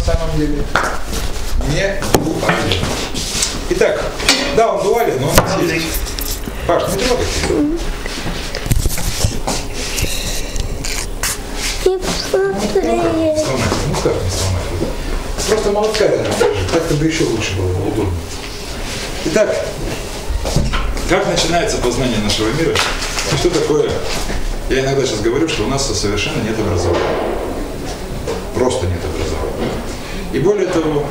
на самом деле. Не дуален. Итак, да, он дуален, но он есть. Паш, не трогай. Не посмотри. Сломать. Ну как не сломать? Просто молотка рядом. Так-то бы еще лучше было бы удобно. Итак, как начинается познание нашего мира? И что такое? Я иногда сейчас говорю, что у нас совершенно нет образования. Просто. И более того,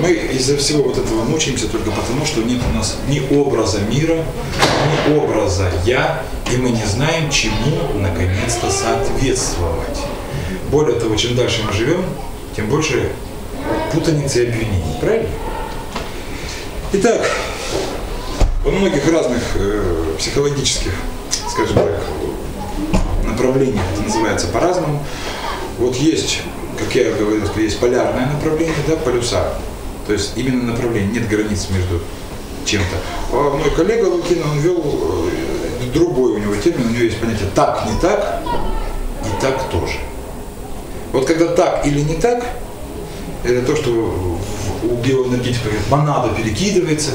мы из-за всего вот этого мучаемся только потому, что нет у нас ни образа мира, ни образа «я», и мы не знаем, чему наконец-то соответствовать. Более того, чем дальше мы живем, тем больше путаницы и обвинений. Правильно? Итак, во многих разных э, психологических, скажем так, направлениях это называется по-разному. Вот есть, как я говорил, что есть полярное направление, да, полюса. То есть именно направление, нет границ между чем-то. А мой коллега Лукин, он вел э, другой у него термин, у него есть понятие так, не так, и так тоже. Вот когда так или не так, это то, что у биоэнергетика монада перекидывается,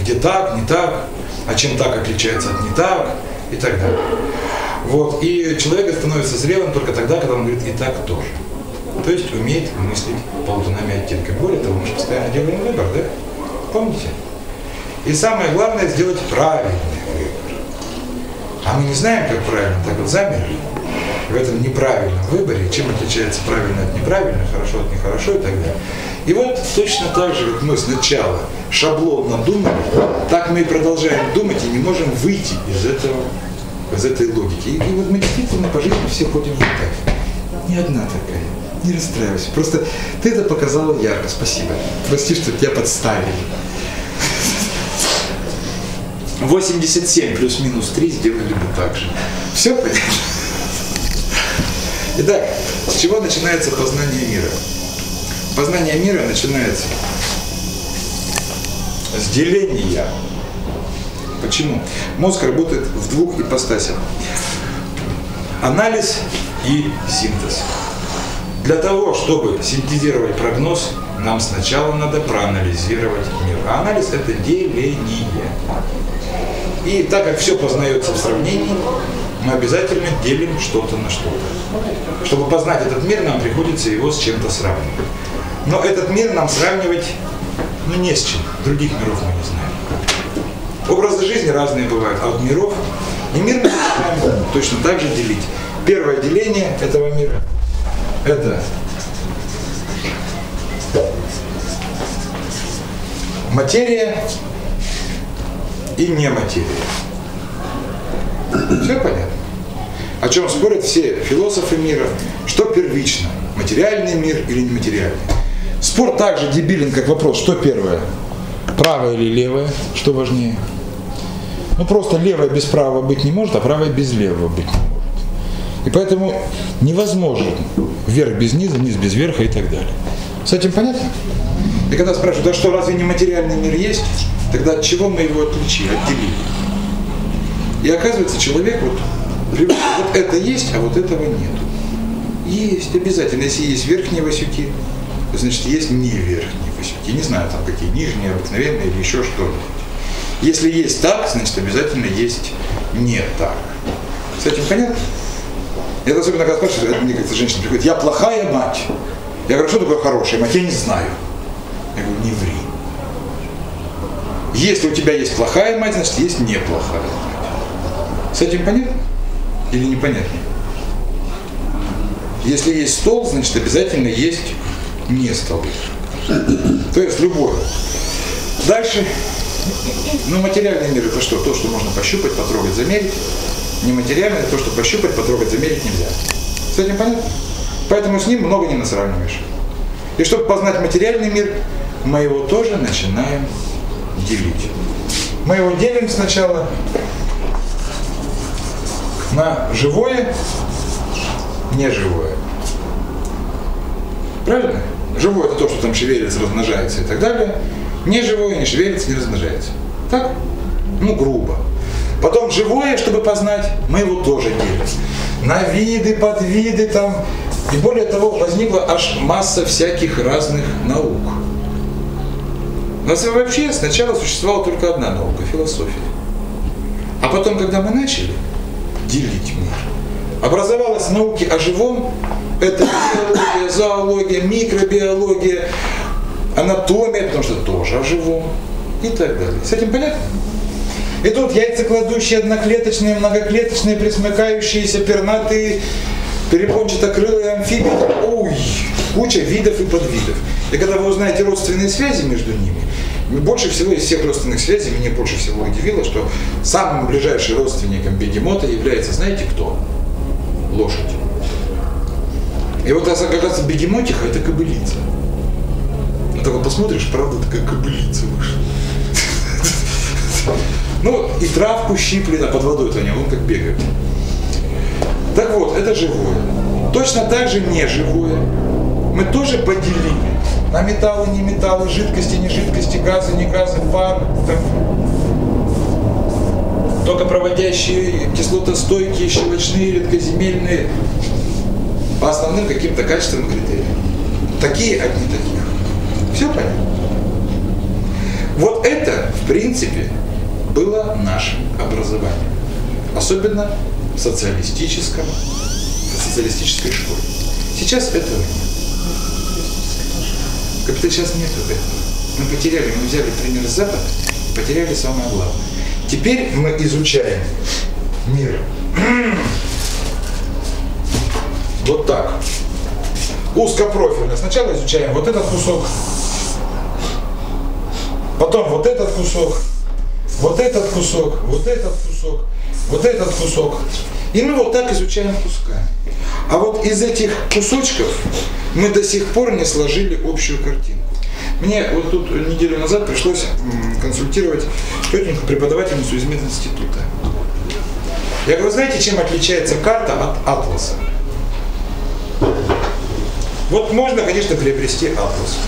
где так, не так, а чем так отличается от не так и так далее. Вот. И человек становится зрелым только тогда, когда он говорит и так тоже. То есть умеет мыслить полутонами оттенками. Более того, мы же постоянно делаем выбор, да? Помните? И самое главное сделать правильный выбор. А мы не знаем, как правильно, так вот замерли в этом неправильном выборе, чем отличается правильно от неправильного, хорошо от нехорошо и так далее. И вот точно так же, как мы сначала шаблонно думали, так мы и продолжаем думать и не можем выйти из этого, из этой логики. И, и вот мы действительно по жизни все ходим вот так. Не одна такая. Не расстраивайся. Просто ты это показала ярко. Спасибо. Прости, что тебя подставили. 87 плюс-минус 3 сделали бы так же. Все понятно? Итак, с чего начинается познание мира? Познание мира начинается с деления. Почему? Мозг работает в двух ипостасях. Анализ и синтез. Для того, чтобы синтезировать прогноз, нам сначала надо проанализировать мир. А анализ – это деление. И так как все познается в сравнении, мы обязательно делим что-то на что-то. Чтобы познать этот мир, нам приходится его с чем-то сравнивать. Но этот мир нам сравнивать ну, не с чем. Других миров мы не знаем. Образы жизни разные бывают, а вот миров и мир мы начинаем точно так же делить. Первое деление этого мира – это материя и нематерия. Все понятно? О чем спорят все философы мира, что первично, материальный мир или нематериальный. Спор также дебилен, как вопрос, что первое, правое или левое, что важнее. Ну просто левое без правого быть не может, а правое без левого быть не. И поэтому невозможно вверх без низа, низ без верха и так далее. С этим понятно? И когда спрашивают, да что, разве не материальный мир есть? Тогда от чего мы его отличили, отделили? И оказывается, человек вот, вот это есть, а вот этого нет. Есть, обязательно. Если есть верхние васюки, значит есть не верхние васюки. Не знаю, там какие нижние, обыкновенные или еще что-нибудь. Если есть так, значит обязательно есть не так. С этим понятно? Это особенно когда спрашивают, мне как-то женщина приходит, я плохая мать. Я говорю, что такое хорошая мать? Я не знаю. Я говорю, не ври. Если у тебя есть плохая мать, значит есть неплохая мать. С этим понятно? Или непонятно? Если есть стол, значит обязательно есть не стол. То есть любой. Дальше. Ну, материальный мир это что? То, что можно пощупать, потрогать, замерить. Нематериальное то, что пощупать, потрогать, замерить нельзя. С этим понятно? Поэтому с ним много не насравниваешь. И чтобы познать материальный мир, мы его тоже начинаем делить. Мы его делим сначала на живое, неживое. Правильно? Живое это то, что там шевелится, размножается и так далее. Неживое не шевелится, не размножается. Так? Ну, грубо. Потом живое, чтобы познать, мы его тоже делим. На виды, подвиды, там, И более того, возникла аж масса всяких разных наук. У нас вообще сначала существовала только одна наука – философия. А потом, когда мы начали делить мир, образовалась науки о живом, это биология, зоология, микробиология, анатомия, потому что тоже о живом и так далее. С этим понятно? И тут яйцекладущие, одноклеточные, многоклеточные, пресмыкающиеся, пернатые, перепончатокрылые амфибии. Ой, куча видов и подвидов. И когда вы узнаете родственные связи между ними, больше всего из всех родственных связей меня больше всего удивило, что самым ближайшим родственником бегемота является, знаете кто? Лошадь. И вот раз бегемотиха это кобылица. Ну вот посмотришь, правда, такая кобылица вышла. Ну, и травку щиплет, а под водой-то не, он как бегает. Так вот, это живое. Точно так же не живое. Мы тоже поделили на металлы, не металлы, жидкости, не жидкости, газы, не газы, пар, там, только проводящие, кислотостойкие, щелочные, редкоземельные, по основным каким-то качественным критериям. Такие одни таких. Все понятно? Вот это, в принципе, было нашим образованием. Особенно в социалистическом, в социалистической школе. Сейчас этого нет. Как-то сейчас нет этого. Мы потеряли, мы взяли пример Запада и потеряли самое главное. Теперь мы изучаем мир. Вот так. Узкопрофильно. Сначала изучаем вот этот кусок, потом вот этот кусок, вот этот кусок, вот этот кусок, вот этот кусок. И мы вот так изучаем кусками. А вот из этих кусочков мы до сих пор не сложили общую картинку. Мне вот тут неделю назад пришлось консультировать тетеньку, преподавательницу из мединститута. Я говорю, знаете, чем отличается карта от атласа? Вот можно, конечно, приобрести атлас.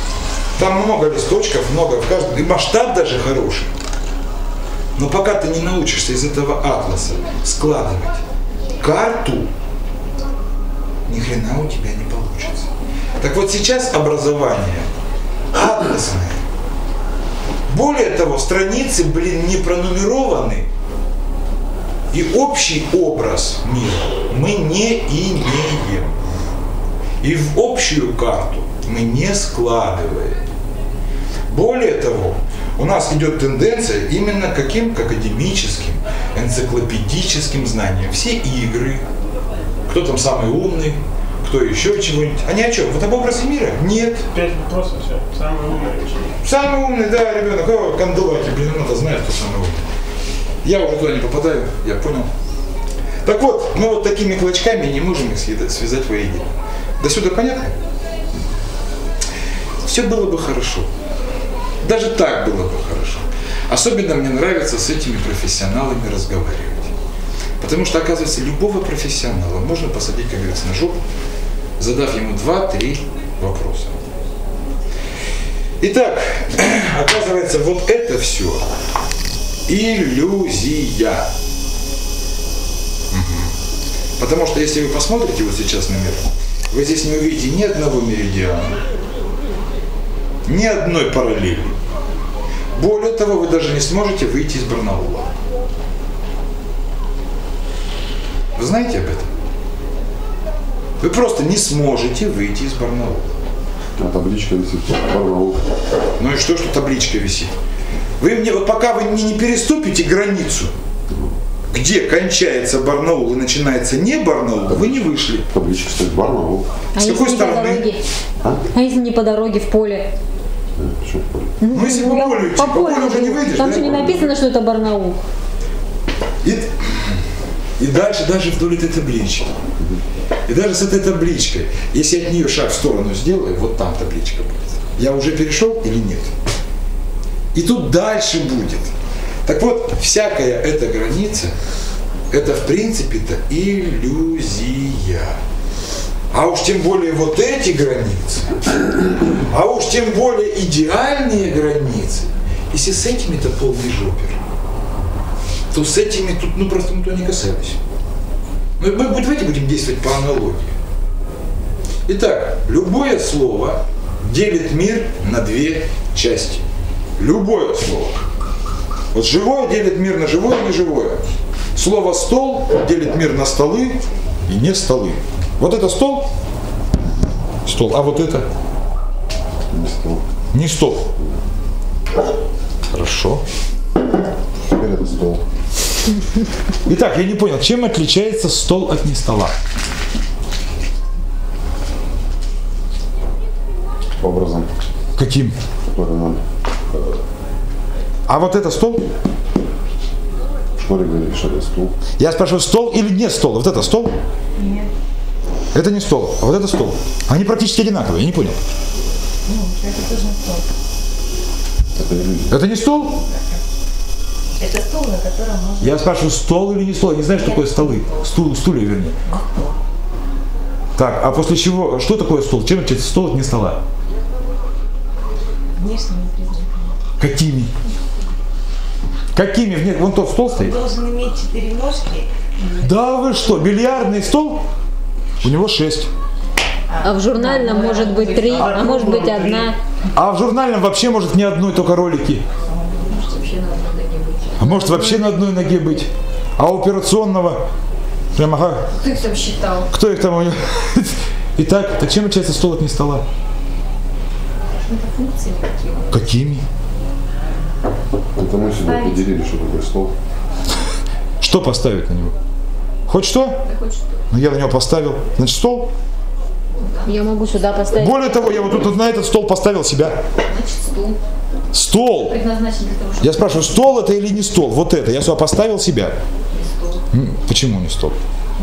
Там много листочков, много в каждом, и масштаб даже хороший. Но пока ты не научишься из этого атласа складывать карту, ни хрена у тебя не получится. Так вот сейчас образование атласное. Более того, страницы, блин, не пронумерованы. И общий образ мира мы не имеем. И в общую карту мы не складываем. Более того, у нас идет тенденция именно к каким? К академическим, энциклопедическим знаниям. Все игры, кто там самый умный, кто еще чего-нибудь. Они о чем? Вот об образе мира? Нет. Пять вопросов, все. Самый умный. Самый умный, да, ребенок. О, Канделаки, блин, надо знает, кто самый умный. Я уже туда не попадаю, я понял. Так вот, мы вот такими клочками не можем их связать воедино. До сюда понятно? Все было бы хорошо. Даже так было бы хорошо. Особенно мне нравится с этими профессионалами разговаривать. Потому что, оказывается, любого профессионала можно посадить, как говорится, на жопу, задав ему два-три вопроса. Итак, оказывается, вот это все иллюзия. Угу. Потому что если вы посмотрите вот сейчас на мир, вы здесь не увидите ни одного меридиана, ни одной параллели. Более того, вы даже не сможете выйти из Барнаула. Вы знаете об этом? Вы просто не сможете выйти из Барнаула. А табличка висит Барнаул. Ну и что, что табличка висит? Вы мне, вот пока вы не, не переступите границу, где кончается Барнаул и начинается не Барнаул, вы не вышли. Табличка стоит Барнаул. А С какой стороны? А? А если не по дороге в поле? Ну, если по полю идти, по полю уже не выйдешь, Там да? же не написано, что это Барнаул. И, и дальше даже вдоль этой таблички. И даже с этой табличкой, если от нее шаг в сторону сделаю, вот там табличка будет. Я уже перешел или нет? И тут дальше будет. Так вот, всякая эта граница, это в принципе-то иллюзия. А уж тем более вот эти границы, а уж тем более идеальные границы, если с этими-то полный жопер, то с этими тут ну просто мы то не касались. Ну, мы давайте будем действовать по аналогии. Итак, любое слово делит мир на две части. Любое слово. Вот живое делит мир на живое и неживое. Слово стол делит мир на столы и не столы. Вот это стол, стол, а вот это Не стол. не стол. Хорошо. Теперь это стол. Итак, я не понял, чем отличается стол от не стола? Образом, Каким? нам А вот это стол? в школе говорили, что это стул. Я спрашиваю, стол или не стол? Вот это стол? Нет. Это не стол, а вот это стол. Они практически одинаковые, я не понял. Ну, это тоже стол. Это не стол? Это стол, на котором можно... Я спрашиваю, стол или не стол? Я не знаю, что такое столы. Стул, стулья, вернее. Так, а после чего, что такое стол? Чем отличается стол от не стола? Внешними признаками. Какими? Какими? Вон тот стол стоит. Должен иметь четыре ножки. Да вы что, бильярдный стол? У него шесть. А в журнальном может быть три, а может быть одна. А в журнальном вообще может не одной, только ролики. А может вообще на одной ноге быть. А у операционного прям ага. Кто их там считал? Кто их там у него? Итак, так чем отличается стол от не стола? Функции какие? Какими? Это мы себе определили, что такое стол. Что поставить на него? Хоть что? Да хоть что. Ну я на него поставил. Значит, стол. Я могу сюда поставить. Более того, я вот тут на этот стол поставил себя. Значит, стул. Стол. Предназначен для того, чтобы Я спрашиваю, стол это или не стол? Вот это. Я сюда поставил себя. М, Почему не стол?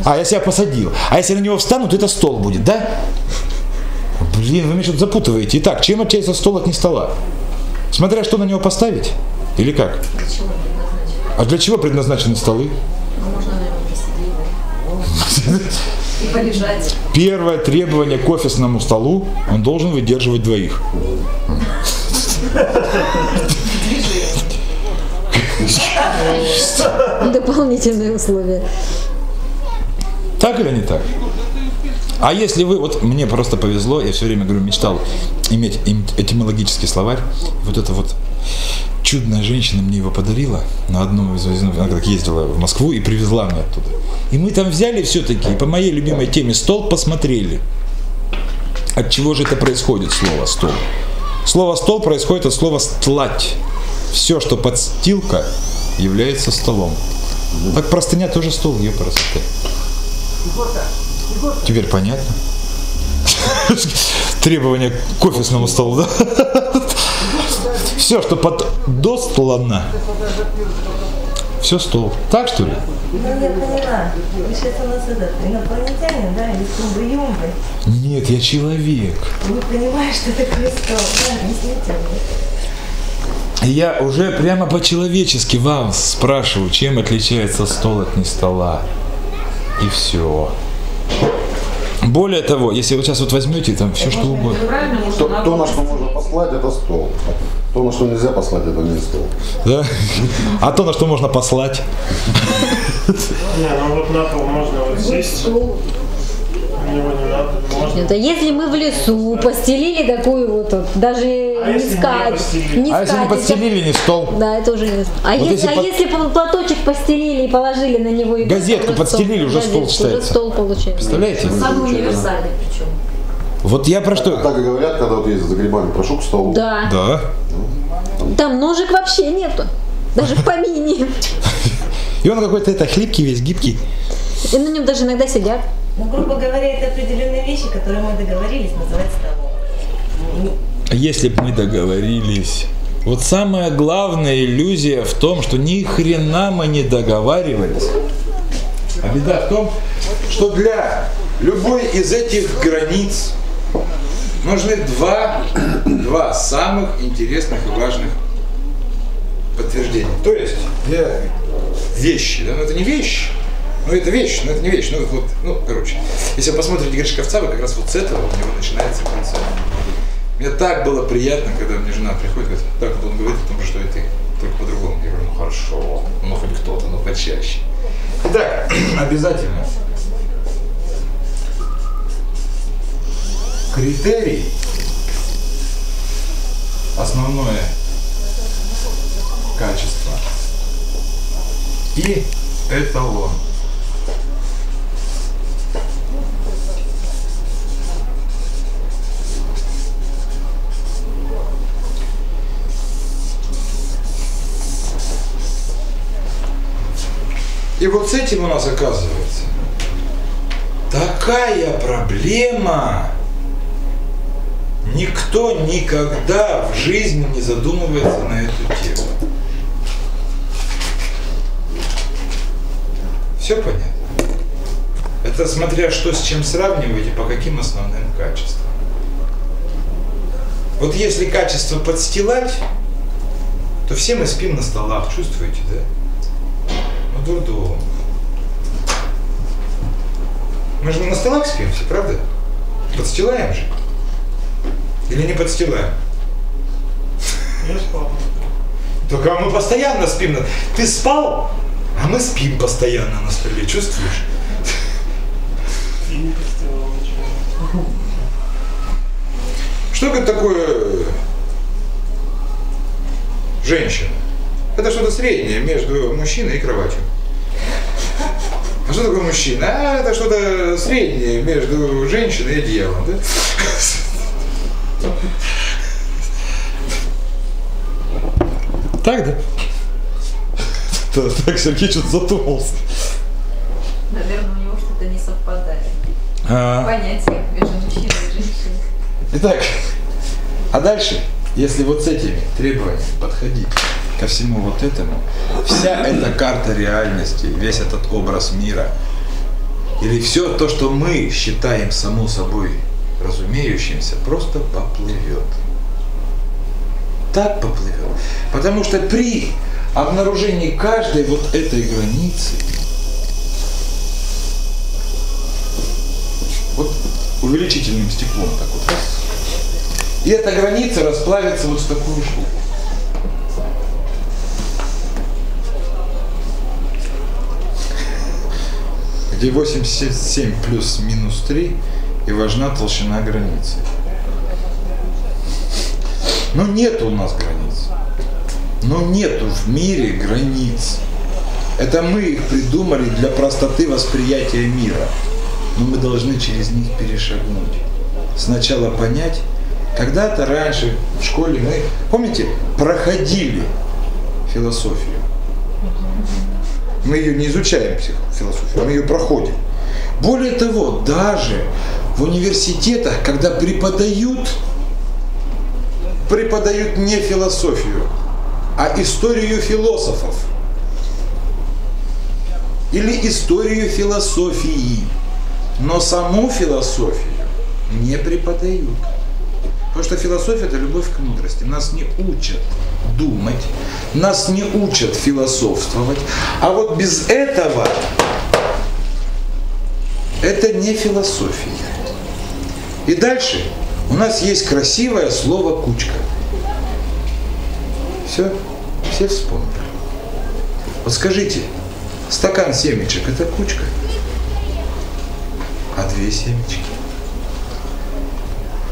А, я себя посадил. А если на него встану, то это стол будет, да? Блин, вы меня что-то запутываете. Итак, чем отличается стол от не стола? Смотря что на него поставить? Или как? для чего он предназначен. А для чего предназначены столы? Ну, можно на нем посидеть. И полежать. Первое требование к офисному столу, он должен выдерживать двоих. Дополнительные условия. Так или не так? А если вы, вот мне просто повезло, я все время говорю, мечтал иметь этимологический словарь. Вот эта вот чудная женщина мне его подарила на одном из, она как ездила в Москву и привезла мне оттуда. И мы там взяли все-таки, по моей любимой теме стол посмотрели. От чего же это происходит, слово стол? Слово стол происходит от слова стлать. Все, что подстилка, является столом. Так простыня тоже стол, ее красоты. Теперь понятно. Требования к офисному столу, да? Все, что под достлано, все стол. Так что ли? Ну, я поняла. Вы сейчас у нас этот инопланетянин, да, или сумбы-юмбы. Нет, я человек. Не понимаешь, что такое стол. Да, объясните мне. Я уже прямо по-человечески вам спрашиваю, чем отличается стол от не стола. И все. Более того, если вы сейчас вот возьмете там все что угодно. То, то, на что можно послать, это стол. То, на что нельзя послать, это не стол. Да? А то, на что можно послать. Не, ну вот на пол можно вот сесть. На него не надо, можно. Это если мы в лесу постелили такую вот, вот, даже А не если не скать, постелили? не А если не скатерть, подстелили, не стол? Да, это уже не А, Вот если, если а под- если пл- платочек постелили и положили на него и Газетку подстелили, уже стол считается. Уже стол получается. Представляете? Самый универсальный причем. Вот я про что... Так и говорят, когда вот ездят за грибами, прошу к столу. Да. Да. Там ножек вообще нету. Даже в помине. И он какой-то это хлипкий весь, гибкий. И на нем даже иногда сидят. Ну, грубо говоря, это определенные вещи, которые мы договорились называть столом. Если бы мы договорились. Вот самая главная иллюзия в том, что ни хрена мы не договаривались. А беда в том, что для любой из этих границ нужны два, два самых интересных и важных подтверждения. То есть для вещи, да, но это не вещь, ну это вещь, но это не вещь, ну вот, ну короче, если вы посмотрите Гришковца, вы как раз вот с этого у него начинается концерт. Мне так было приятно, когда мне жена приходит, говорит, так вот он говорит о том, что и ты, только по-другому. Я говорю, ну хорошо, ну хоть кто-то, ну почаще. Итак, обязательно. критерий, основное качество и эталон. И вот с этим у нас оказывается такая проблема. Никто никогда в жизни не задумывается на эту тему. Все понятно? Это смотря что с чем сравнивать и по каким основным качествам. Вот если качество подстилать, то все мы спим на столах, чувствуете, да? Дурдом. Мы же на столах спим все, правда? Подстилаем же. Или не подстилаем? Я спал. Только мы постоянно спим. Ты спал, а мы спим постоянно на столе, чувствуешь? И не постирал ничего. Что это такое женщина? Это что-то среднее между мужчиной и кроватью. А что такое мужчина? А это что-то среднее между женщиной и одеялом, да? Так, да? Так, Сергей что-то задумался. Наверное, у него что-то не совпадает. А, Понятие между мужчиной и женщиной. Итак, а дальше, если вот с этими требованиями подходить ко всему вот этому, вся эта карта реальности, весь этот образ мира, или все то, что мы считаем само собой разумеющимся, просто поплывет. Так поплывет. Потому что при обнаружении каждой вот этой границы, вот увеличительным стеклом так вот раз, и эта граница расплавится вот в такую штуку. Где 87 плюс минус 3 и важна толщина границы. Но нет у нас границ. Но нету в мире границ. Это мы их придумали для простоты восприятия мира. Но мы должны через них перешагнуть. Сначала понять, когда-то раньше в школе мы, помните, проходили философию. Мы ее не изучаем, философию, мы ее проходим. Более того, даже в университетах, когда преподают, преподают не философию, а историю философов. Или историю философии. Но саму философию не преподают. Потому что философия – это любовь к мудрости. Нас не учат думать, нас не учат философствовать. А вот без этого это не философия. И дальше у нас есть красивое слово «кучка». Все? Все вспомнили. Вот скажите, стакан семечек – это кучка? А две семечки?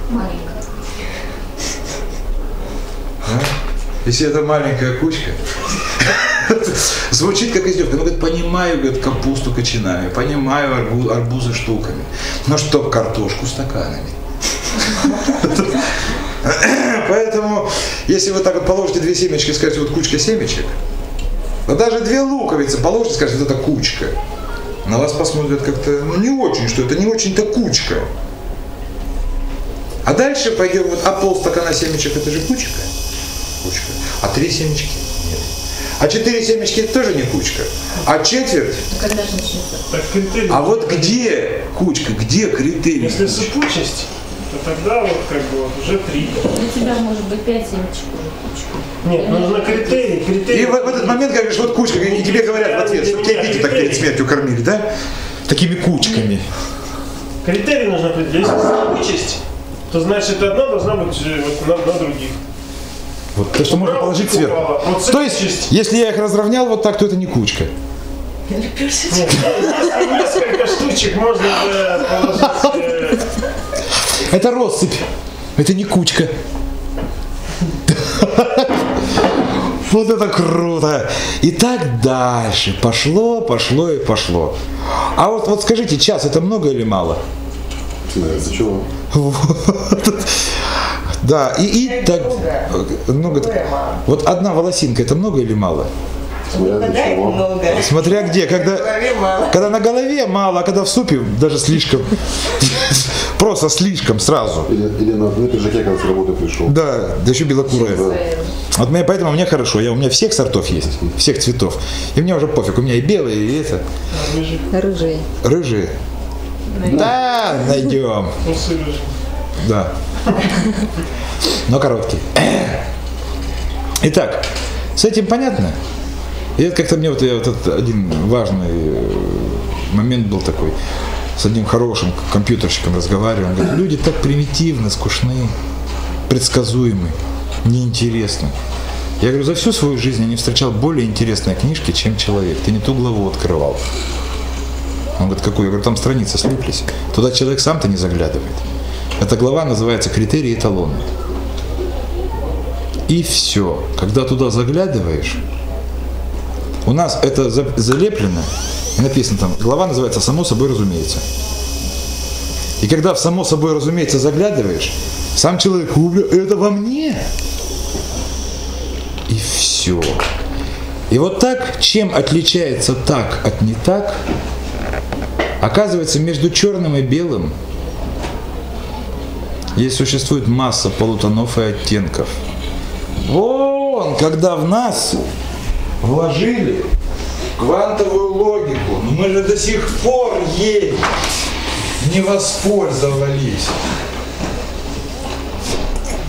Маленькая. А? Если это маленькая кучка, звучит как издевка. Ну, говорит, понимаю, говорит, капусту кочанами, понимаю арбу- арбузы штуками, но чтоб картошку стаканами. Поэтому, если вы так вот положите две семечки и скажете, вот кучка семечек, да даже две луковицы положите скажете, вот это кучка. На вас посмотрят как-то, ну не очень, что это не очень-то кучка. А дальше пойдем, вот, а полстакана семечек это же кучка? Кучка. А три семечки? Нет. А четыре семечки это тоже не кучка. А четверть? Ну когда же начнется? Так критерий. А вот где кучка, где критерий? Если сыпучесть, то тогда вот как бы вот уже три. Для тебя может быть пять семечек уже кучка. Нет, нужно критерий, критерий. И в, в этот момент говоришь, вот кучка, и тебе говорят в ответ, что тебя Витю так перед смертью кормили, да? Такими кучками. Критерий нужно определить. Если сыпучесть, то значит одна должна быть э, вот на, на других. Вот то, что можно положить сверху. Вот То есть, если я их разровнял вот так, то это не кучка. Если несколько штучек можно положить. э, Это россыпь. Это не кучка. Вот это круто. И так дальше. Пошло, пошло и пошло. А вот, вот скажите, час это много или мало? Чего? Вот. Да, и, и так много. Вот одна волосинка это много или мало? Смотря. Смотря где, когда, когда на голове мало, а когда в супе даже слишком. Просто слишком сразу. Или, или на, на пиджаке, когда с работы пришел. Да, да еще белокурая. Вот мне, поэтому мне хорошо. Я, у меня всех сортов есть, всех цветов. И мне уже пофиг. У меня и белые, и это. Рыжий. рыжие. Да, найдем. Рыжие. Да. Но короткий. Итак, с этим понятно? И это как-то мне вот, я вот этот один важный э, момент был такой. С одним хорошим компьютерщиком разговаривал. Говорит, люди так примитивны, скучны, предсказуемы, неинтересны. Я говорю, за всю свою жизнь я не встречал более интересной книжки, чем человек. Ты не ту главу открывал. Он говорит, какую? Я говорю, там страницы слиплись. Туда человек сам-то не заглядывает. Эта глава называется «Критерии и эталоны». И все. Когда туда заглядываешь, у нас это за- залеплено, и написано там, глава называется «Само собой разумеется». И когда в «Само собой разумеется» заглядываешь, сам человек, «О, бля, это во мне? И все. И вот так, чем отличается так от не так, оказывается, между черным и белым есть существует масса полутонов и оттенков. Вон, когда в нас вложили квантовую логику, но мы же до сих пор ей не воспользовались.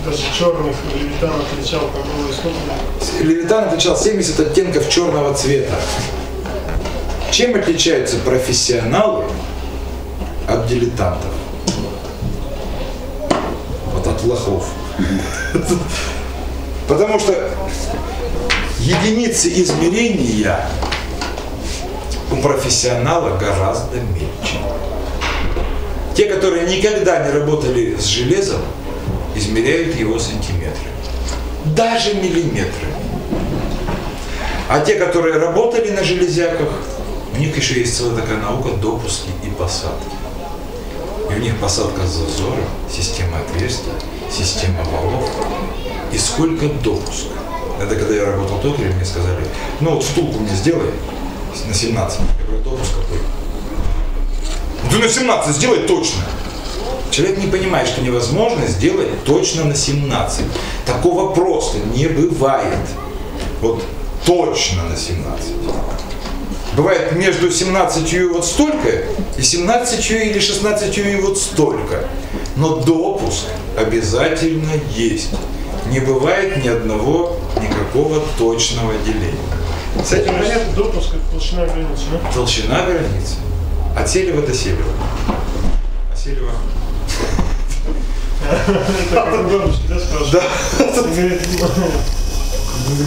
Даже черных левитан отличал, сколько. Левитан отвечал 70 оттенков черного цвета. Чем отличаются профессионалы от дилетантов? Лохов. Потому что единицы измерения у профессионала гораздо меньше. Те, которые никогда не работали с железом, измеряют его сантиметры. Даже миллиметры. А те, которые работали на железяках, у них еще есть целая такая наука допуски и посадки. И у них посадка с зазором, система отверстий, система валов. И сколько допуск. Это когда я работал токарем, мне сказали, ну вот втулку мне сделай на 17. Я говорю, допуск какой? Да на 17 сделай точно. Человек не понимает, что невозможно сделать точно на 17. Такого просто не бывает. Вот точно на 17. Бывает между 17 и вот столько, и 17 или 16 и вот столько. Но допуск обязательно есть. Не бывает ни одного никакого точного деления. С этим понятно? Допуск это толщина границы, да? Толщина границы. От Селева до Селева. А Селева Это как у бабушки, да, спрашивают? Да. Говорит,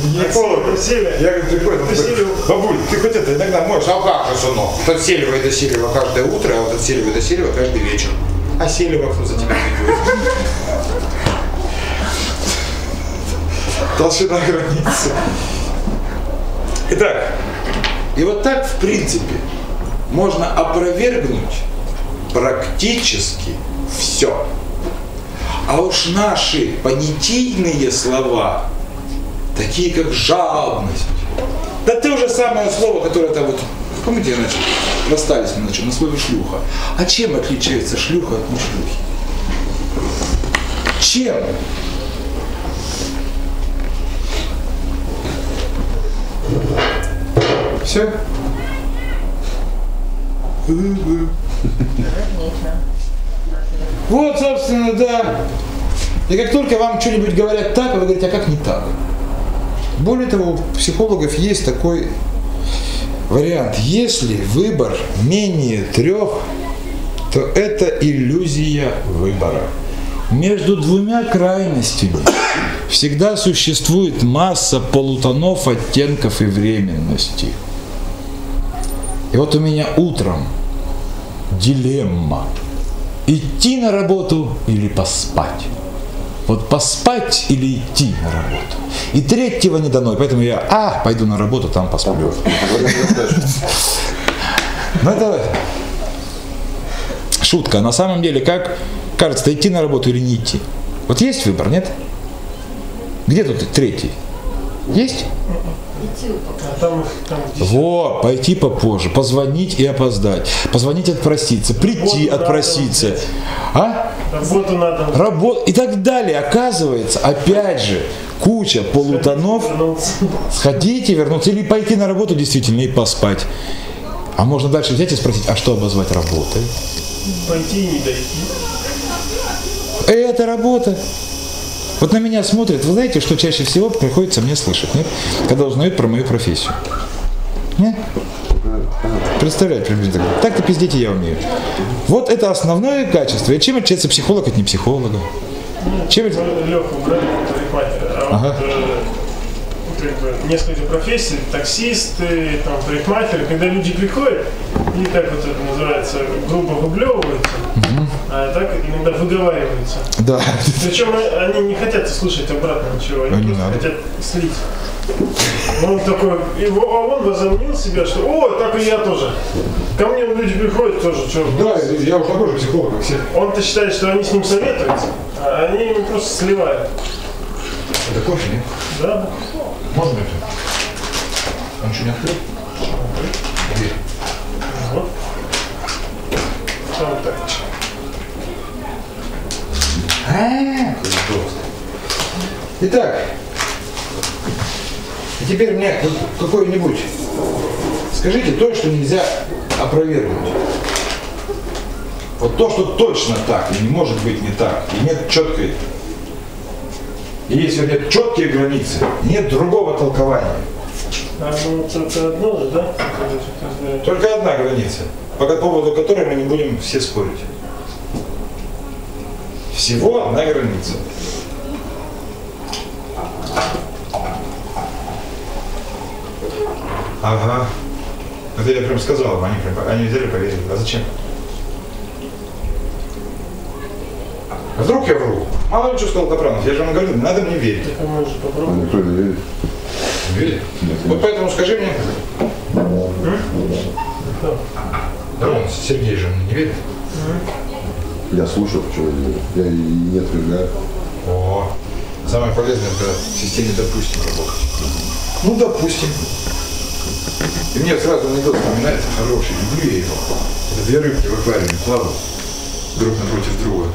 Гинеколог. Селя. Я говорю, приходит, бабуль, ты хоть это иногда можешь, а как же, сынок? От Селева до Селева каждое утро, а вот от Селева до Селева каждый вечер. А Селева кто за тебя? Толщина границы. Итак, и вот так, в принципе, можно опровергнуть практически все. А уж наши понятийные слова, такие как жадность, да то же самое слово, которое там вот, помните, значит, расстались мы на, на слове шлюха. А чем отличается шлюха от нешлюхи? Чем? Все? Вот, собственно, да. И как только вам что-нибудь говорят так, вы говорите, а как не так? Более того, у психологов есть такой вариант. Если выбор менее трех, то это иллюзия выбора. Между двумя крайностями всегда существует масса полутонов, оттенков и временности. И вот у меня утром дилемма. идти на работу или поспать. Вот поспать или идти на работу. И третьего не дано, поэтому я, а, пойду на работу, там посплю. Ну это шутка. На самом деле, как кажется, идти на работу или не идти? Вот есть выбор, нет? Где тут третий? Есть? А там, там десять. Во, пойти попозже, позвонить и опоздать, позвонить отпроситься, прийти Вот отпроситься, надо, а? Работу надо. Работ и так далее. Оказывается, опять же, куча полутонов. Сходите, вернуться или пойти на работу действительно и поспать. А можно дальше взять и спросить, а что обозвать работой? Пойти и не дойти. Это работа. Вот на меня смотрят, вы знаете, что чаще всего приходится мне слышать, нет? Когда узнают про мою профессию. Нет? Представляете, приблизительно. Так-то пиздите я умею. Вот это основное качество. И чем отличается психолог от не психолога? Чем это? Легко убрали парикмахера. А Ага. вот э, как бы, несколько профессий, таксисты, там, парикмахеры, когда люди приходят, и как вот это называется, грубо выблевываются, а так иногда выговариваются. Да. Причем они не хотят слушать обратно ничего, они просто надо. хотят слить. Он такой, во- а он возомнил себя, что о, так и я тоже. Ко мне люди приходят тоже, что Да, я уже такой же психолог, как все. Он-то считает, что они с ним советуются, а они ему просто сливают. Это кофе, нет? Да? Можно это? Он что, не открыл? Дверь. Вот. Там так. А, Итак, теперь мне как- какой-нибудь скажите то, что нельзя опровергнуть. Вот то, что точно так, и не может быть не так, и нет четкой, и если нет четкие границы, нет другого толкования. А ну только одно же, да? Только одна граница, по поводу которой мы не будем все спорить. Всего одна граница. Ага. Это я прям сказал, они, прям, они взяли поверили. А зачем? А вдруг я вру? Мало ли что сказал Капранов. Я же вам говорю, надо мне верить. Так мы же А попробуем. никто не верит. Верит? Вот поэтому скажи мне. Да он, Сергей же мне не верит. Я слушаю, почему я. Я и не отвергаю. О, самое полезное это в системе допустим работать. Ну, допустим. И мне сразу анекдот вспоминается хороший, люблю я его. Это две рыбки в аквариуме плавают друг напротив друга.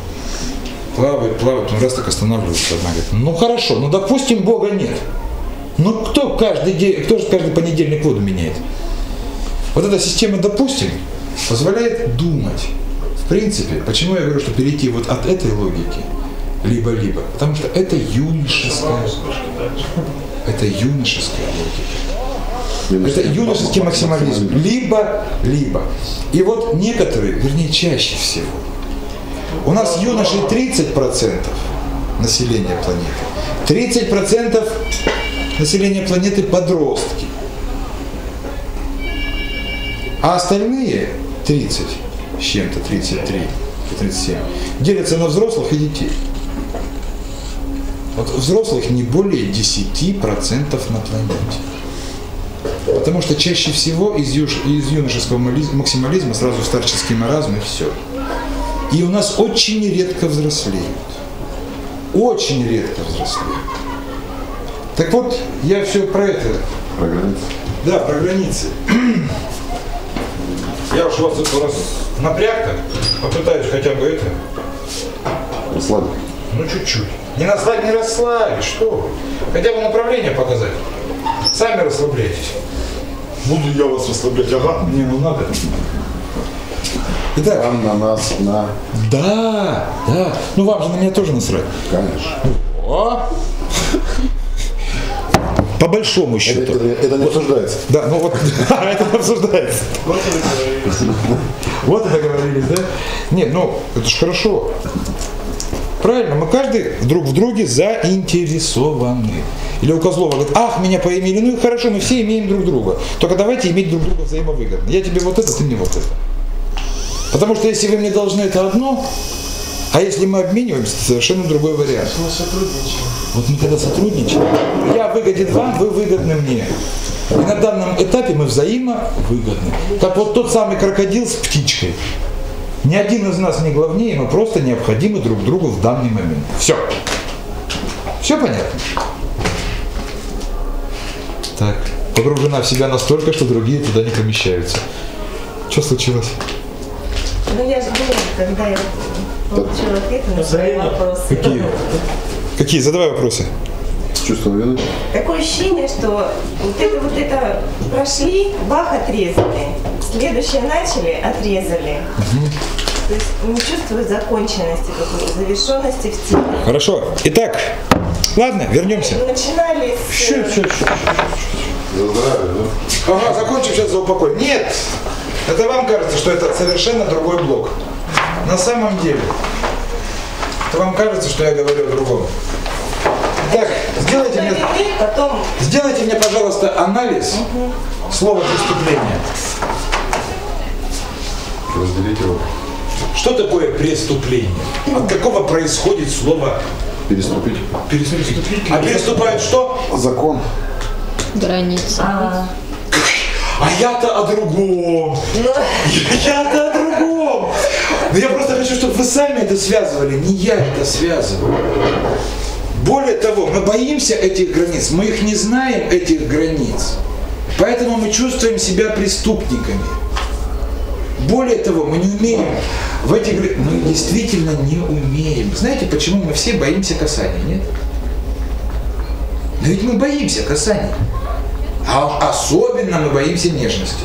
Плавают, плавают, он раз так останавливается, одна говорит, ну хорошо, ну допустим Бога нет. Ну кто каждый день, кто же каждый понедельник воду меняет? Вот эта система допустим позволяет думать. В принципе, почему я говорю, что перейти вот от этой логики либо-либо? Потому что это юношеская, это юношеская логика. Это Юношеский юношеский максимализм. Либо-либо. И вот некоторые, вернее чаще всего, у нас юношей 30% населения планеты. 30% населения планеты подростки. А остальные 30 с чем-то, 33, 37, делятся на взрослых и детей. Вот взрослых не более 10% на планете. Потому что чаще всего из, юж- из юношеского мали- максимализма сразу старческий маразм и все. И у нас очень редко взрослеют. Очень редко взрослеют. Так вот, я все про это. Про границы. Да, про границы. Я уж вас тут раз напряг так, попытаюсь хотя бы это, Расслабь. ну чуть-чуть. Не наслать, не расслабить, что. Хотя бы направление показать. Сами расслабляйтесь. Буду я вас расслаблять, ага. Не, ну надо. Итак, Там на нас, на... да, да. Ну вам же на меня тоже насрать. Конечно. О! По большому Это, счету. это- это не обсуждается. Да, ну вот, это не обсуждается. Вот и договорились. Вот да? Нет, ну, это ж хорошо. Правильно, мы каждый друг в друге заинтересованы. Или у Козлова говорит, ах, меня поимели, ну и хорошо, мы все имеем друг друга. Только давайте иметь друг друга взаимовыгодно. Я тебе вот это, ты мне вот это. Потому что если вы мне должны это одно, а если мы обмениваемся, это совершенно другой вариант. Мы сотрудничаем. Вот мы когда сотрудничаем, я выгоден вам, вы выгодны мне. И на данном этапе мы взаимовыгодны. Как вот тот самый крокодил с птичкой. Ни один из нас не главнее, мы просто необходимы друг другу в данный момент. Все. Все понятно? Так. Погружена в себя настолько, что другие туда не помещаются. Что случилось? Ну я же думаю, когда я получила ответы на свои Взаимно. вопросы. Какие? Какие? Задавай вопросы. Чувство вины. Такое ощущение, что вот это вот это прошли, бах, отрезали. Следующее начали, отрезали. То есть не чувствую законченности, какой-то завершенности в теле. Хорошо. Итак, ладно, вернемся. Мы начинали с... За здравие, да? Ага, закончим сейчас за упокой. Нет! Это вам кажется, что это совершенно другой блок. На самом деле, это вам кажется, что я говорю о другом. Так, сделайте мне, сделайте мне, пожалуйста, анализ слова преступления. Разделить его. Что такое преступление? От какого происходит слово Переступить. переступить? А переступает что? Закон. Граница. А я-то о другом. Я-то о другом. Но я просто хочу, чтобы вы сами это связывали. Не я это связываю. Более того, мы боимся этих границ. Мы их не знаем, этих границ. Поэтому мы чувствуем себя преступниками. Более того, мы не умеем в эти мы действительно не умеем. Знаете, почему мы все боимся касания, нет? Но ведь мы боимся касания. А особенно мы боимся нежности.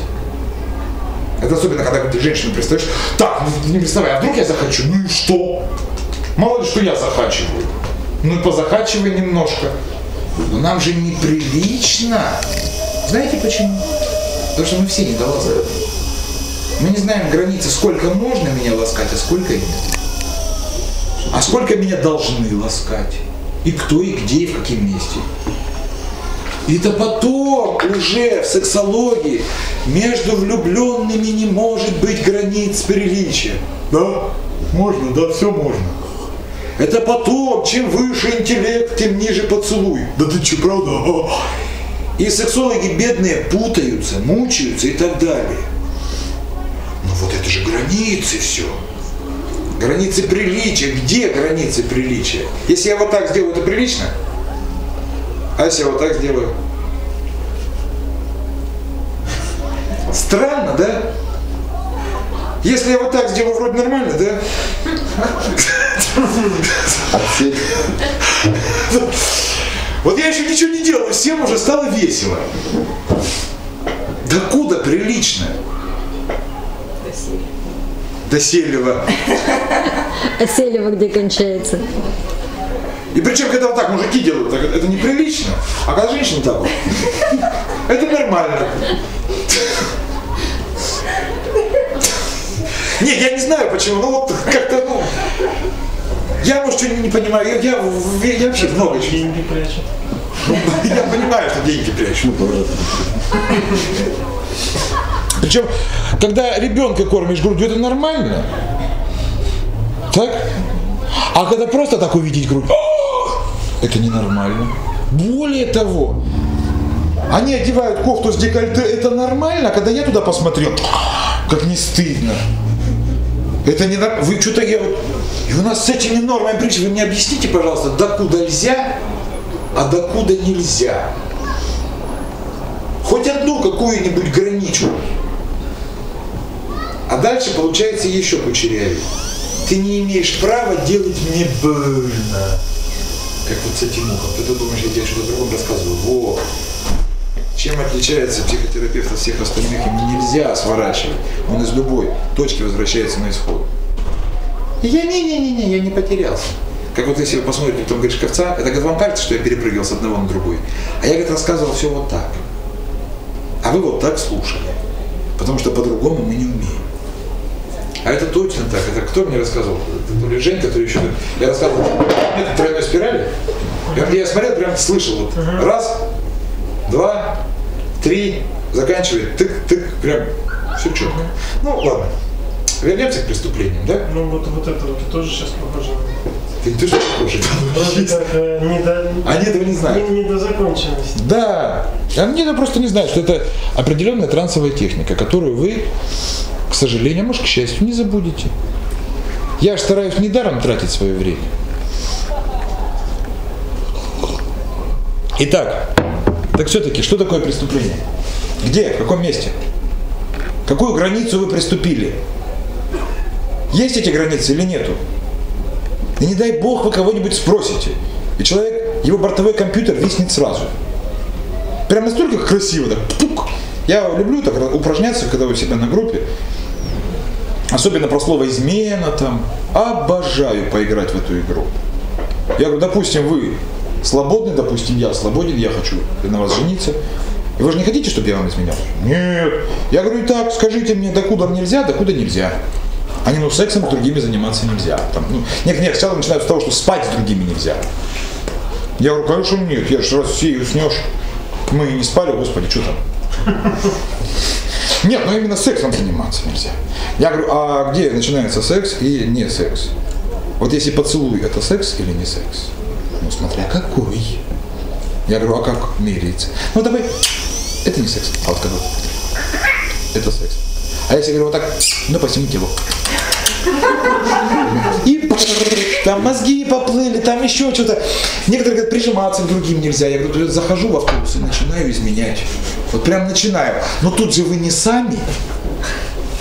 Это особенно, когда ты женщину представляешь, так, ну, не представляй, а вдруг я захочу? Ну и что? Мало ли, что я захачиваю. Ну и позахачивай немножко. Но нам же неприлично. Знаете почему? Потому что мы все недолазы. Мы не знаем границы, сколько можно меня ласкать, а сколько нет. А сколько меня должны ласкать. И кто, и где, и в каком месте. И это потом уже в сексологии между влюбленными не может быть границ приличия. Да? Можно, да, все можно. Это потом, чем выше интеллект, тем ниже поцелуй. Да ты че, правда? И сексологи бедные путаются, мучаются и так далее. Ну вот это же границы все. Границы приличия. Где границы приличия? Если я вот так сделаю, это прилично? А если я вот так сделаю? Странно, да? Если я вот так сделаю, вроде нормально, да? Вот я еще ничего не делаю, всем уже стало весело. Докуда прилично? До Селева. А Селева где кончается? И причем, когда вот так мужики делают, так это неприлично. А когда женщина так вот, это нормально. Нет, я не знаю почему, ну вот как-то, ну, я, может, что-нибудь не понимаю, я, я, я- вообще много чего. Деньги прячут. Я понимаю, что деньги прячу. Причем, когда ребенка кормишь грудью, это нормально. Так? А когда просто так увидеть грудь, «А, это ненормально. Более того, они одевают кофту с декольте, это нормально, а когда я туда посмотрел, как не стыдно. Это не нор- Вы что-то я вот... И у нас с этими нормами притчи, вы мне объясните, пожалуйста, докуда нельзя, а докуда нельзя. Хоть одну какую-нибудь граничку. А дальше получается еще кучерявее. Ты не имеешь права делать мне больно. Как вот с этим ухом. Ты думаешь, я тебе что-то другом рассказываю. Во. Чем отличается психотерапевт от всех остальных? Ему нельзя сворачивать. Он из любой точки возвращается на исход. Я не-не-не-не, я не потерялся. Как вот если вы посмотрите там Гришковца, это говорит, вам кажется, что я перепрыгивал с одного на другой. А я, говорит, рассказывал все вот так. А вы вот так слушали. Потому что по-другому мы не умеем. А это точно так. Это кто мне рассказывал? Это то ли Женька, то ли еще. Я рассказывал метод тройной спирали. Я, я смотрел, прям слышал. Вот. Раз, два, три, заканчивает, тык-тык, прям все четко. Ну, ладно. Вернемся к преступлениям, да? Ну вот, вот это вот тоже сейчас похоже. Ты тоже похоже. Э, до, Они этого не знают. не, не до законченности. Да, они это просто не знают, что это определенная трансовая техника, которую вы, к сожалению, а может, к счастью, не забудете. Я же стараюсь недаром тратить свое время. Итак, так все-таки, что такое преступление? Где? В каком месте? Какую границу вы приступили? Есть эти границы или нету? И не дай бог вы кого-нибудь спросите. И человек, его бортовой компьютер виснет сразу. Прям настолько красиво, так пук. Я люблю так упражняться, когда у себя на группе. Особенно про слово измена там. Обожаю поиграть в эту игру. Я говорю, допустим, вы свободны, допустим, я свободен, я хочу на вас жениться. И вы же не хотите, чтобы я вам изменял? Нет. Я говорю, итак, скажите мне, докуда нельзя, докуда нельзя. Они, ну, сексом с другими заниматься нельзя. Там, ну, нет, нет, сначала начинают с того, что спать с другими нельзя. Я говорю, конечно, нет, я же раз все уснешь. Мы и не спали, господи, что там? Нет, ну именно сексом заниматься нельзя. Я говорю, а где начинается секс и не секс? Вот если поцелуй, это секс или не секс? Ну, смотря какой. Я говорю, а как меряется? Ну, давай, это не секс, а вот какой? Это секс. А если говорю вот так, ну, по всему телу. И там мозги поплыли, там еще что-то. Некоторые говорят, прижиматься к другим нельзя. Я говорю, захожу в автобус и начинаю изменять. Вот прям начинаю. Но тут же вы не сами.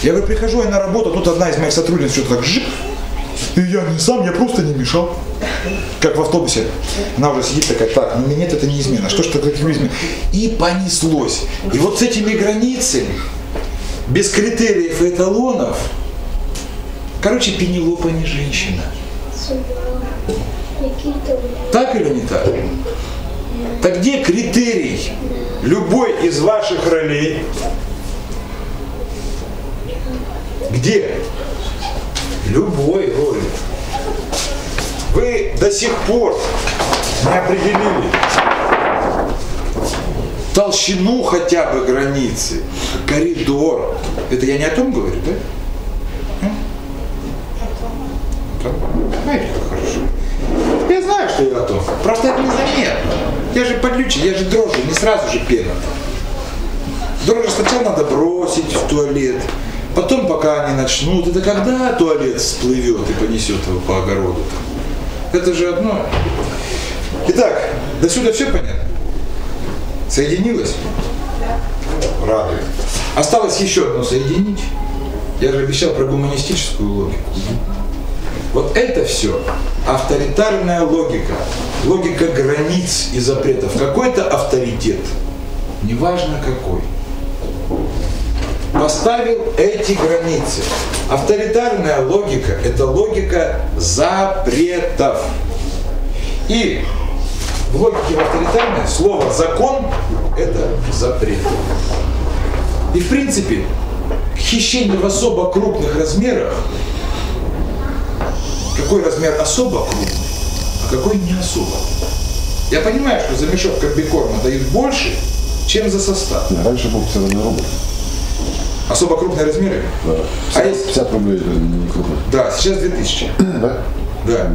Я говорю, прихожу я на работу, тут одна из моих сотрудниц что-то так жик. И я не сам, я просто не мешал. Как в автобусе. Она уже сидит такая, так, ну нет, это не измена. Что ж такое измена? И понеслось. И вот с этими границами, без критериев и эталонов, короче, Пенелопа не женщина. Так или не так? Так где критерий любой из ваших ролей? Где? Любой роли. Вы до сих пор не определили толщину хотя бы границы, коридор. Это я не о том говорю, да? Знаете, хорошо. Я знаю, что я о том. Просто это незаметно. Я же подлючий, я же дрожжу, не сразу же пена. Дрожжи сначала надо бросить в туалет, потом пока они начнут. Это когда туалет всплывет и понесет его по огороду. Это же одно. Итак, до сюда все понятно? Соединилось? Радует. Осталось еще одно соединить. Я же обещал про гуманистическую логику. Вот это все авторитарная логика, логика границ и запретов. Какой-то авторитет, неважно какой, поставил эти границы. Авторитарная логика – это логика запретов. И в логике авторитарной слово «закон» – это запрет. И в принципе, хищение в особо крупных размерах какой размер особо крупный, а какой не особо. Я понимаю, что за мешок комбикорма дают больше, чем за состав. Не, раньше был ценовый робот. Особо крупные размеры? Да. А 50, есть- 50 рублей не крупно. Да, сейчас 2000. Да? Да.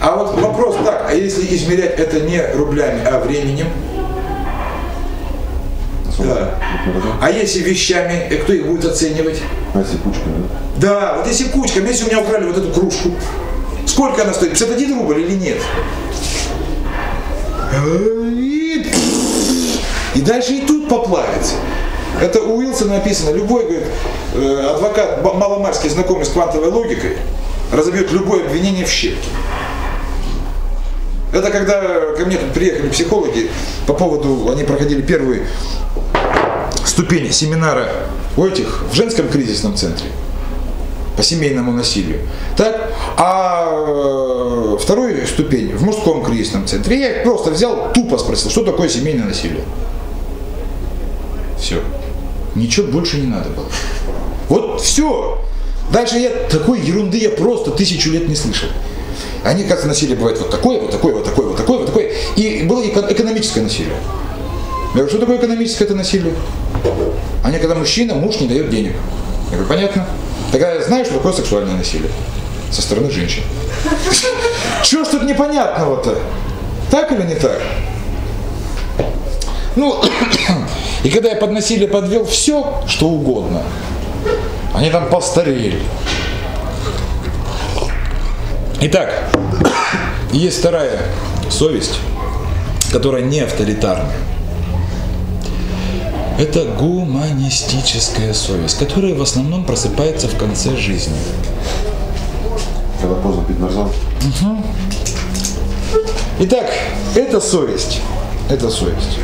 А вот вопрос так, а если измерять это не рублями, а временем? Особо Да. А если вещами, э, кто их будет оценивать? А если кучка, да? Да, вот если кучка, если у меня украли вот эту кружку, сколько она стоит? 51 рубль или нет? И, дальше и тут поплавится. Это у Уилсона написано, любой, говорит, э, адвокат маломальски знакомый с квантовой логикой, разобьет любое обвинение в щепки. Это когда ко мне тут приехали психологи по поводу, они проходили первую ступень семинара у этих в женском кризисном центре по семейному насилию. Так? А э, вторую ступень в мужском кризисном центре. Я просто взял, тупо спросил, что такое семейное насилие. Все. Ничего больше не надо было. Вот все. Дальше я такой ерунды я просто тысячу лет не слышал. Они, как насилие бывает вот такое, вот такое, вот такое, вот такое, вот такое. И было эко- экономическое насилие. Я говорю, что такое экономическое это насилие? Они, когда мужчина, муж не дает денег. Я говорю, понятно. Так а знаешь, что такое сексуальное насилие? Со стороны женщин. Чего ж тут непонятного-то? Так или не так? Ну, и когда я под насилие подвел все, что угодно, они там постарели. Итак, есть вторая совесть, которая не авторитарная. Это гуманистическая совесть, которая в основном просыпается в конце жизни. Когда поздно пить нарзан. Итак, это совесть. Это совесть.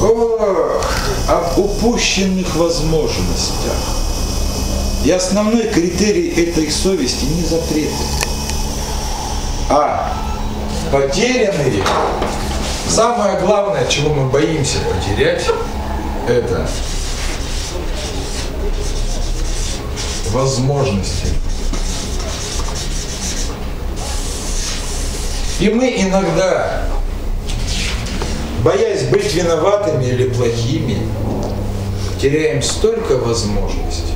Ох, об упущенных возможностях. И основной критерий этой совести не запреты, а потерянные. Самое главное, чего мы боимся потерять, это возможности. И мы иногда, боясь быть виноватыми или плохими, теряем столько возможностей.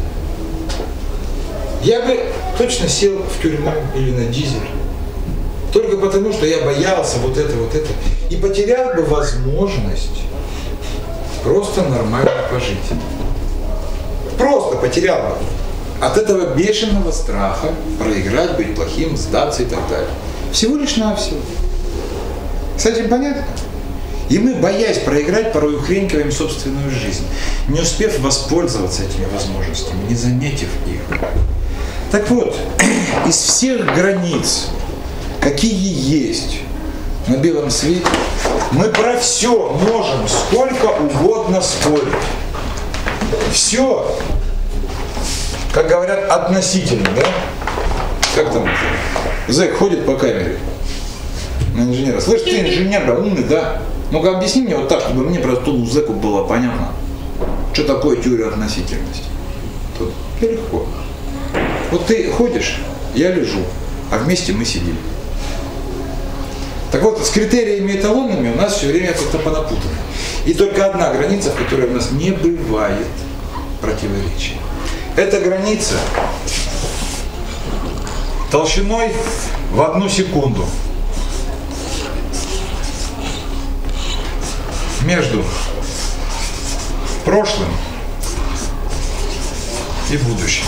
Я бы точно сел в тюрьму или на дизель. Только потому, что я боялся вот это, вот это. И потерял бы возможность просто нормально пожить. Просто потерял бы. От этого бешеного страха проиграть, быть плохим, сдаться и так далее. Всего лишь навсего. С этим понятно? И мы, боясь проиграть, порой ухренькиваем собственную жизнь, не успев воспользоваться этими возможностями, не заметив их. Так вот, из всех границ, какие есть на белом свете, мы про все можем сколько угодно спорить. Все, как говорят, относительно, да? Как там? Зэк ходит по камере на инженера. Слышь, ты инженер, да, умный, да? Ну-ка объясни мне вот так, чтобы мне простому зэку было понятно, что такое теория относительности. Тут легко. Вот ты ходишь, я лежу, а вместе мы сидим. Так вот, с критериями эталонными у нас все время как-то понапутано. И только одна граница, в которой у нас не бывает противоречия. Эта граница толщиной в одну секунду между прошлым и будущим.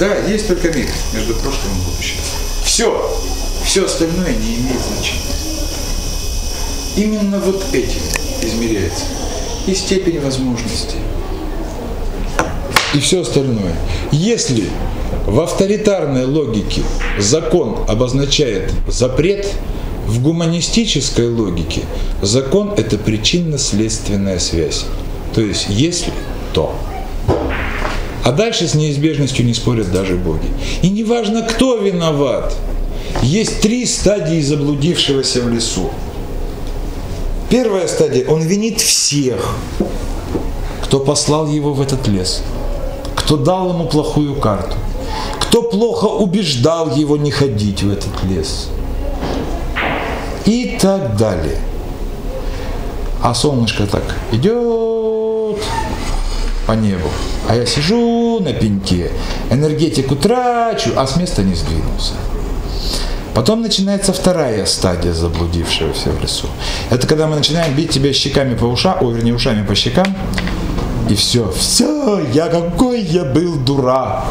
Да, есть только миг между прошлым и будущим. Все, все остальное не имеет значения. Именно вот этим измеряется и степень возможностей, и все остальное. Если в авторитарной логике закон обозначает запрет, в гуманистической логике закон – это причинно-следственная связь. То есть, если, то. А дальше с неизбежностью не спорят даже боги. И неважно, кто виноват. Есть три стадии заблудившегося в лесу. Первая стадия – он винит всех, кто послал его в этот лес, кто дал ему плохую карту, кто плохо убеждал его не ходить в этот лес и так далее. А солнышко так идет по небу, а я сижу на пеньке, энергетику трачу, а с места не сдвинулся. Потом начинается вторая стадия заблудившегося в лесу. Это когда мы начинаем бить тебя щеками по ушам, ой, вернее, ушами по щекам, и все, все, я какой я был дурак,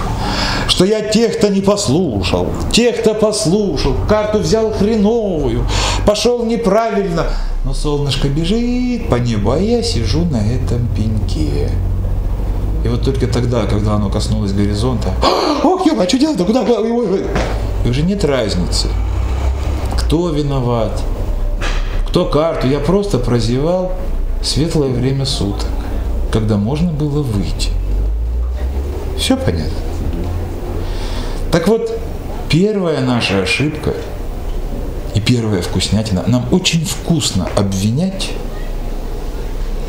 что я тех-то не послушал, тех-то послушал, карту взял хреновую, пошел неправильно. Но солнышко бежит по небу, а я сижу на этом пеньке. И вот только тогда, когда оно коснулось горизонта, ох, ё, а что делать-то, куда. И уже нет разницы, кто виноват, кто карту. Я просто прозевал светлое время суток когда можно было выйти. Все понятно? Так вот, первая наша ошибка и первая вкуснятина, нам очень вкусно обвинять,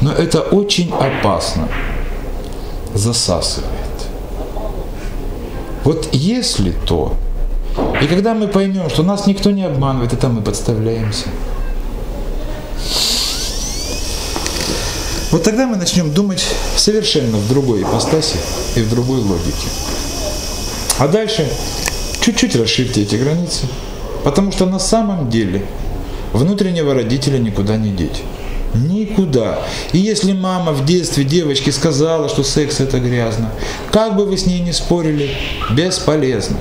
но это очень опасно, засасывает. Вот если то, и когда мы поймем, что нас никто не обманывает, это мы подставляемся – Вот тогда мы начнем думать совершенно в другой ипостаси и в другой логике. А дальше чуть-чуть расширьте эти границы, потому что на самом деле внутреннего родителя никуда не деть. Никуда. И если мама в детстве девочке сказала, что секс это грязно, как бы вы с ней не спорили, бесполезно.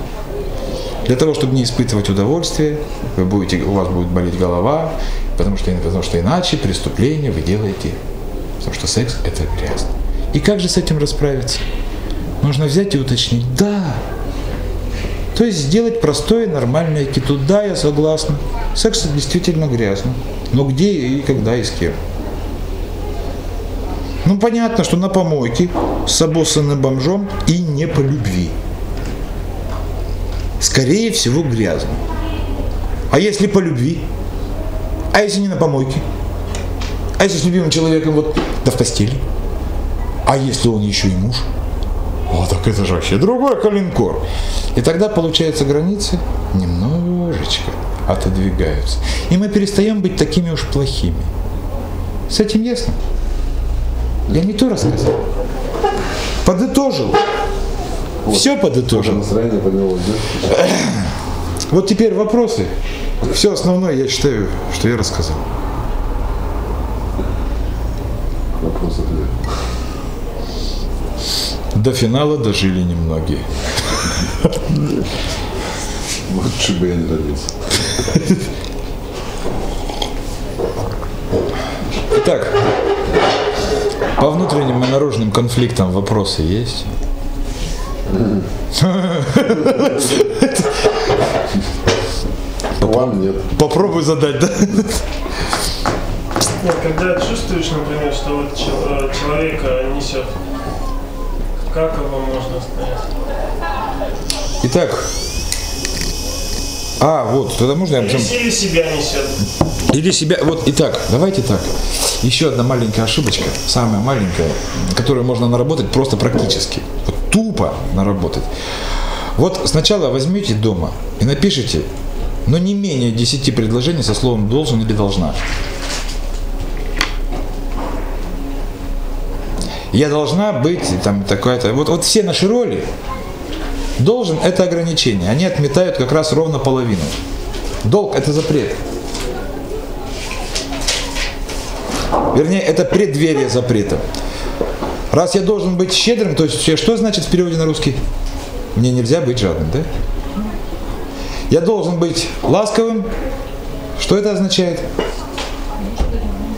Для того, чтобы не испытывать удовольствие, вы будете, у вас будет болеть голова, потому что, потому что иначе преступление вы делаете, потому что секс это грязно. И как же с этим расправиться? Нужно взять и уточнить, да, то есть сделать простое, нормальное киту. Да, я согласна. Секс действительно грязно. Но где и когда и с кем? Ну, понятно, что на помойке с обоссанным бомжом и не по любви. Скорее всего, грязно. А если по любви? А если не на помойке? А если с любимым человеком вот да в постели? А если он еще и муж? О, так это же вообще другой калинкор. И тогда, получается, границы немножечко отодвигаются. И мы перестаем быть такими уж плохими. С этим ясно? Я не то рассказал. Подытожил. Все подытожил. Настроение поднялось, да? Вот теперь вопросы. Все основное, я считаю, что я рассказал. Вопрос ответ. До финала дожили немногие. Лучше бы я не родился. Итак, по внутренним и наружным конфликтам вопросы есть? Вам нет. Попробуй задать, да? Нет, когда чувствуешь, например, что вот э, человека несет, как его можно остановить? Итак, а, вот, тогда можно я Или, себя несет. Или себя... Вот, итак, давайте так. Еще одна маленькая ошибочка, самая маленькая, которую можно наработать просто практически. Вот тупо наработать. Вот сначала возьмите дома и напишите, но не менее 10 предложений со словом «должен» или «должна». Я должна быть там такая-то. Вот, вот все наши роли должен это ограничение. Они отметают как раз ровно половину. Долг это запрет. Вернее, это преддверие запрета. Раз я должен быть щедрым, то есть что значит в переводе на русский? Мне нельзя быть жадным, да? Я должен быть ласковым. Что это означает?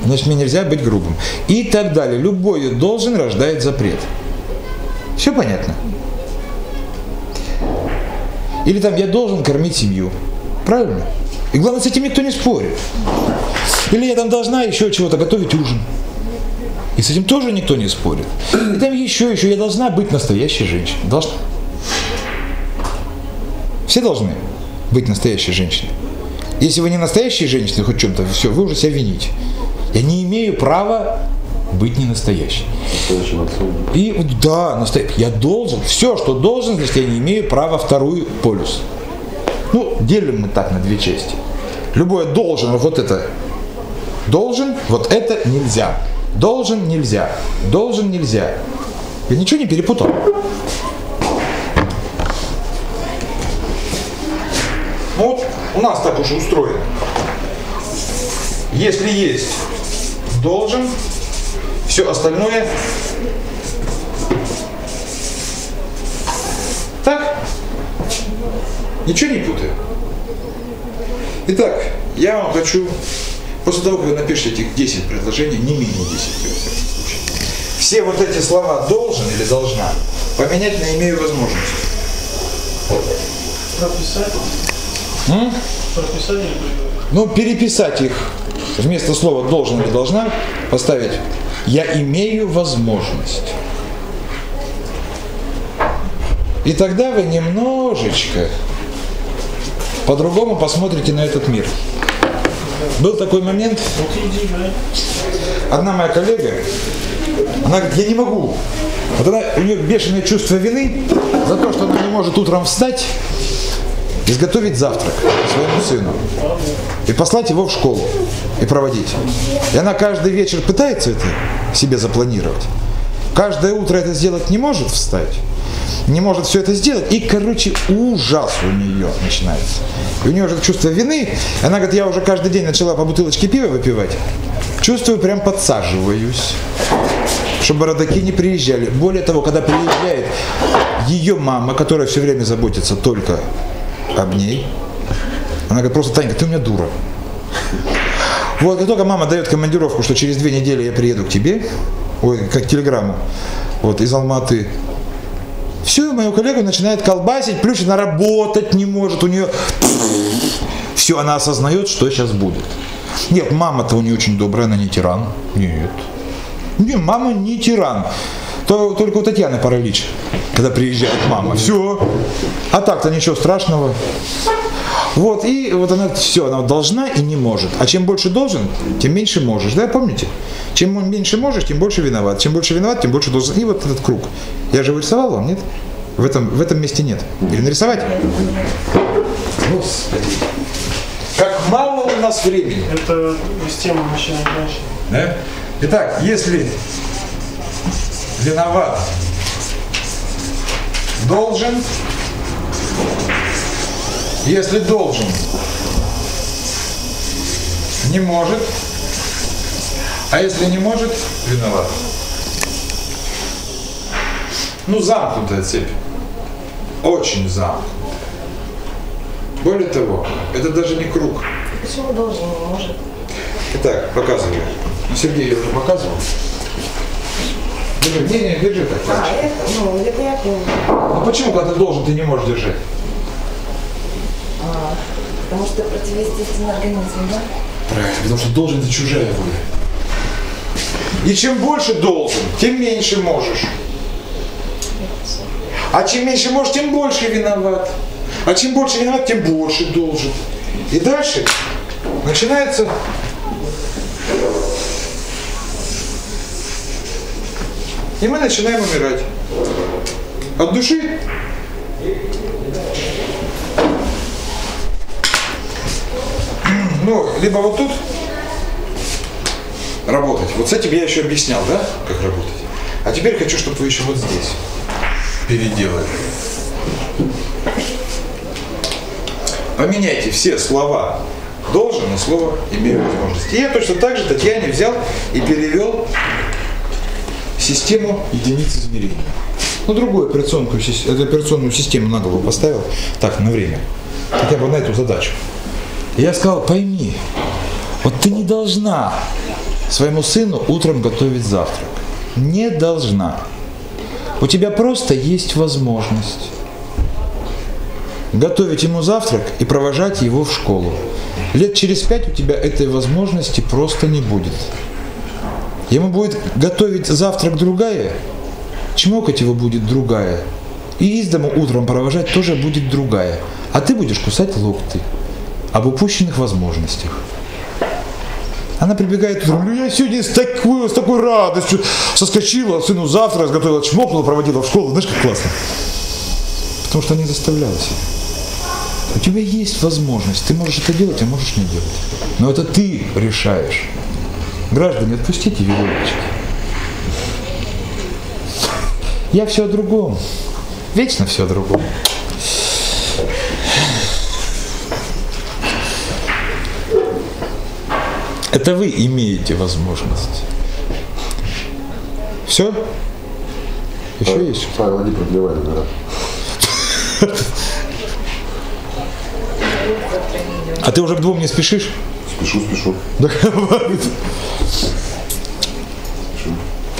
Значит, мне нельзя быть грубым. И так далее. Любой должен рождает запрет. Все понятно? Или там я должен кормить семью. Правильно? И главное, с этим никто не спорит. Или я там должна еще чего-то готовить ужин. И с этим тоже никто не спорит. И там еще, еще, я должна быть настоящей женщиной. Должна. Все должны быть настоящей женщиной. Если вы не настоящие женщины хоть чем-то, все, вы уже себя вините. Я не имею права быть не. Настоящим отцом. И да, настоящий. Я должен. Все, что должен, значит, я не имею права вторую полюс. Ну, делим мы так на две части. Любое должен, вот это должен, вот это нельзя. Должен нельзя. Должен нельзя. Я ничего не перепутал. Ну вот у нас так уже устроено. Если есть должен, все остальное так? Ничего не путаю. Итак, я вам хочу, после того, как вы напишете этих 10 предложений, не менее 10 во всяком случае, все вот эти слова должен или должна поменять на имею возможность. Прописать? М? Прописать или? Ну, переписать их вместо слова должен или должна поставить я имею возможность. И тогда вы немножечко по-другому посмотрите на этот мир. Был такой момент, одна моя коллега, она говорит, я не могу. Вот она, у нее бешеное чувство вины за то, что она не может утром встать, изготовить завтрак своему сыну и послать его в школу. и проводить. И она каждый вечер пытается это себе запланировать. Каждое утро это сделать не может встать. Не может все это сделать. И, короче, ужас у нее начинается. И у нее уже чувство вины. Она говорит, я уже каждый день начала по бутылочке пива выпивать. Чувствую, прям подсаживаюсь чтобы родаки не приезжали. Более того, когда приезжает ее мама, которая все время заботится только об ней, она говорит, просто, Танька, ты у меня дура. Вот, как только мама дает командировку, что через две недели я приеду к тебе, ой, как телеграмму, вот, из Алматы, все, мою коллегу начинает колбасить, плюс она работать не может, у нее все, она осознает, что сейчас будет. Нет, мама-то у нее очень добрая, она не тиран. Нет. Не, мама не тиран. То, только у Татьяны паралич, когда приезжает мама. Все. А так-то ничего страшного. Вот, и вот она все, она должна и не может. А чем больше должен, тем меньше можешь. Да, помните? Чем меньше можешь, тем больше виноват. Чем больше виноват, тем больше должен. И вот этот круг. Я же рисовал вам, нет? В этом, в этом месте нет. Или нарисовать? Господи. Как мало у нас времени. Это из темы мужчины и женщины. Да? Итак, если виноват должен, если должен не может, а если не может, виноват. Ну, замкнутая цепь. Очень замкнутая. Более того, это даже не круг. Почему должен, не может? Итак, показываю. Ну, Сергей я уже показывал. Держи, не, не, держи так. А, это, ну, это я помню. Ну почему, когда ты должен, ты не можешь держать? А, потому что противоестественный организм, да? Правильно, потому что должен это чужая воля. И чем больше должен, тем меньше можешь. А чем меньше можешь, тем больше виноват. А чем больше виноват, тем больше должен. И дальше начинается И мы начинаем умирать. От души. Ну, либо вот тут работать. Вот с этим я еще объяснял, да, как работать. А теперь хочу, чтобы вы еще вот здесь переделали. Поменяйте все слова должен на слово имею возможность. И я точно так же Татьяне взял и перевел систему единиц измерения. Ну, другую операционную, операционную систему на голову поставил, так, на время, хотя бы на эту задачу. Я сказал, пойми, вот ты не должна своему сыну утром готовить завтрак. Не должна. У тебя просто есть возможность готовить ему завтрак и провожать его в школу. Лет через пять у тебя этой возможности просто не будет. Ему будет готовить завтрак другая, чмокать его будет другая. И из дома утром провожать тоже будет другая. А ты будешь кусать локти об упущенных возможностях. Она прибегает утром, ну я сегодня с такой, с такой радостью соскочила, сыну завтрак сготовила, чмокнула, проводила в школу. Знаешь, как классно? Потому что не заставляла себя. У тебя есть возможность, ты можешь это делать, а можешь не делать. Но это ты решаешь. Граждане, отпустите веревочки. Я все о другом. Вечно все о другом. Это вы имеете возможность. Все? Еще есть? Павел, иди продлевай номера. А ты уже к двум не спешишь? Спешу, спешу.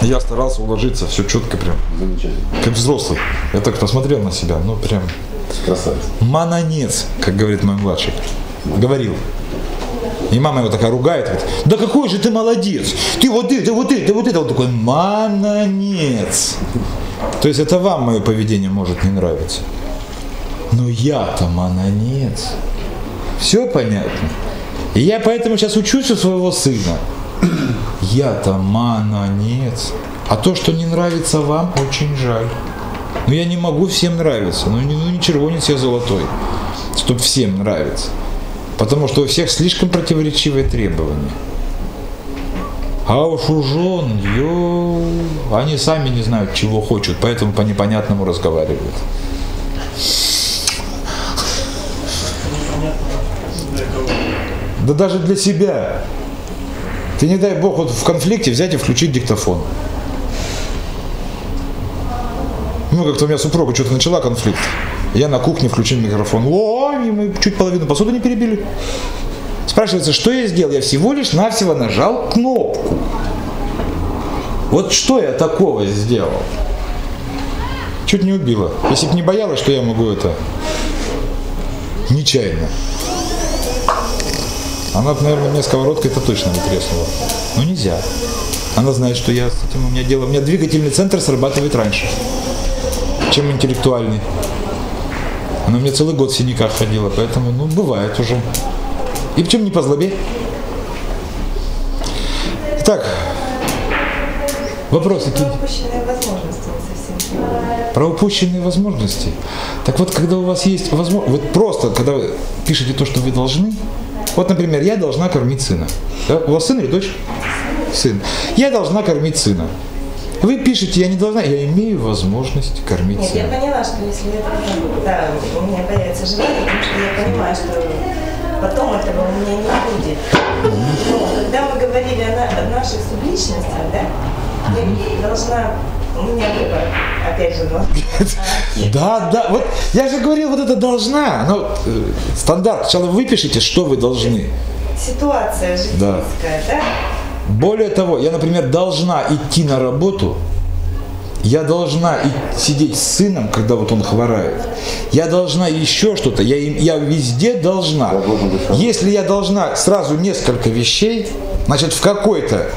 Я старался уложиться, все четко прям, Замечательно. как взрослый. Я так посмотрел на себя, ну прям Красавец. манонец, как говорит мой младший. Говорил. И мама его такая ругает, говорит, да какой же ты молодец, ты вот это, вот это, вот это, вот такой манонец. То есть это вам мое поведение может не нравиться. Но я-то манонец. Все понятно? И я поэтому сейчас учусь у своего сына. Я-то манонец. А то, что не нравится вам, очень жаль. Но я не могу всем нравиться. Ну, не, ну не червонец я золотой, чтобы всем нравиться. Потому что у всех слишком противоречивые требования. А уж у жен, ё, они сами не знают, чего хочут, поэтому по непонятному разговаривают. Непонятно для кого. Да даже для себя. Ты не дай бог вот в конфликте взять и включить диктофон. Ну, как-то у меня супруга что-то начала конфликт. Я на кухне включил микрофон. О, и мы чуть половину посуды не перебили. Спрашивается, что я сделал? Я всего лишь навсего нажал кнопку. Вот что я такого сделал? Чуть не убила. Если бы не боялась, что я могу это нечаянно. Она, наверное, мне сковородкой это точно не треснула. Но нельзя. Она знает, что я с этим у меня дело. У меня двигательный центр срабатывает раньше, чем интеллектуальный. Она у меня целый год в синяках ходила, поэтому, ну, бывает уже. И почему не по злобе? Итак, вопросы понимаю. Про упущенные возможности. Так вот, когда у вас есть возможность, вот просто, когда вы пишете то, что вы должны, вот, например, я должна кормить сына. Да? У вас сын или дочь? Сын. Я должна кормить сына. Вы пишете, я не должна, я имею возможность кормить Нет, я сына. поняла, что если я да, у меня появится желание, потому что я понимаю, что потом этого у меня не будет. Но когда мы говорили о, на- о наших субличностях, да, я должна, у меня выбор, опять же, но Да, да, вот я же говорил, вот это должна. Ну, э, стандарт. Сначала вы пишете, что вы должны. ситуация житейская, да, Более того, я, например, должна идти на работу, я должна и сидеть с сыном, когда вот он хворает. Я должна еще что-то, я, им- я везде должна. Я. Если я должна сразу несколько вещей, значит в какой-то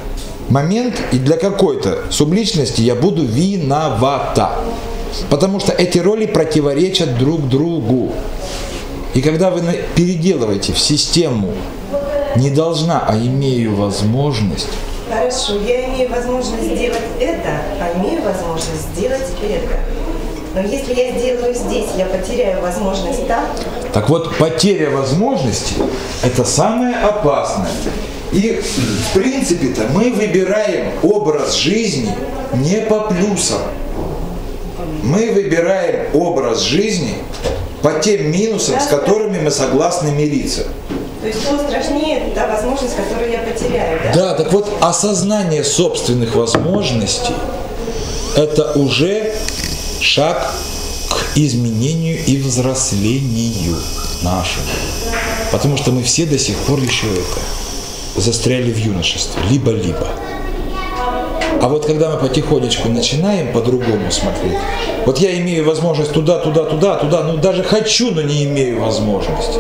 момент и для какой-то субличности я буду виновата. Потому что эти роли противоречат друг другу. И когда вы переделываете в систему не должна, а имею возможность, хорошо, я имею возможность сделать это, а имею возможность сделать это. Но если я сделаю здесь, я потеряю возможность там, Так вот, потеря возможности – это самое опасное. И, в принципе-то, мы выбираем образ жизни не по плюсам. Мы выбираем образ жизни по тем минусам, с которыми мы согласны мириться. то есть то страшнее та возможность, которую я потеряю, да? Да, так вот, осознание собственных возможностей – это уже шаг к изменению и взрослению нашему. Потому что мы все до сих пор еще это застряли в юношестве, либо-либо. А вот когда мы потихонечку начинаем по-другому смотреть, вот я имею возможность туда, туда, туда, туда, ну даже хочу, но не имею возможности.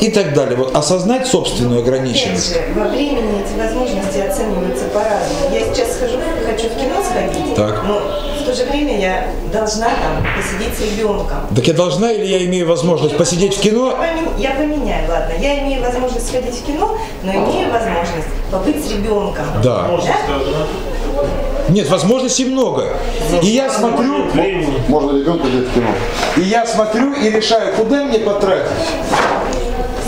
И так далее. Вот осознать собственную ограниченность. же, во времени эти возможности оцениваются по-разному. Я сейчас схожу, хочу в кино сходить, Так. но в то же время я должна там посидеть с ребенком. Так я должна или я имею возможность посидеть в Я, кино? помен- я поменяю, ладно. Я имею возможность сходить в кино, но имею возможность побыть с ребенком. Да. Сказать, Нет, возможностей много. И я смотрю. Можно ребенка взять в кино. и я смотрю и решаю, куда мне потратить.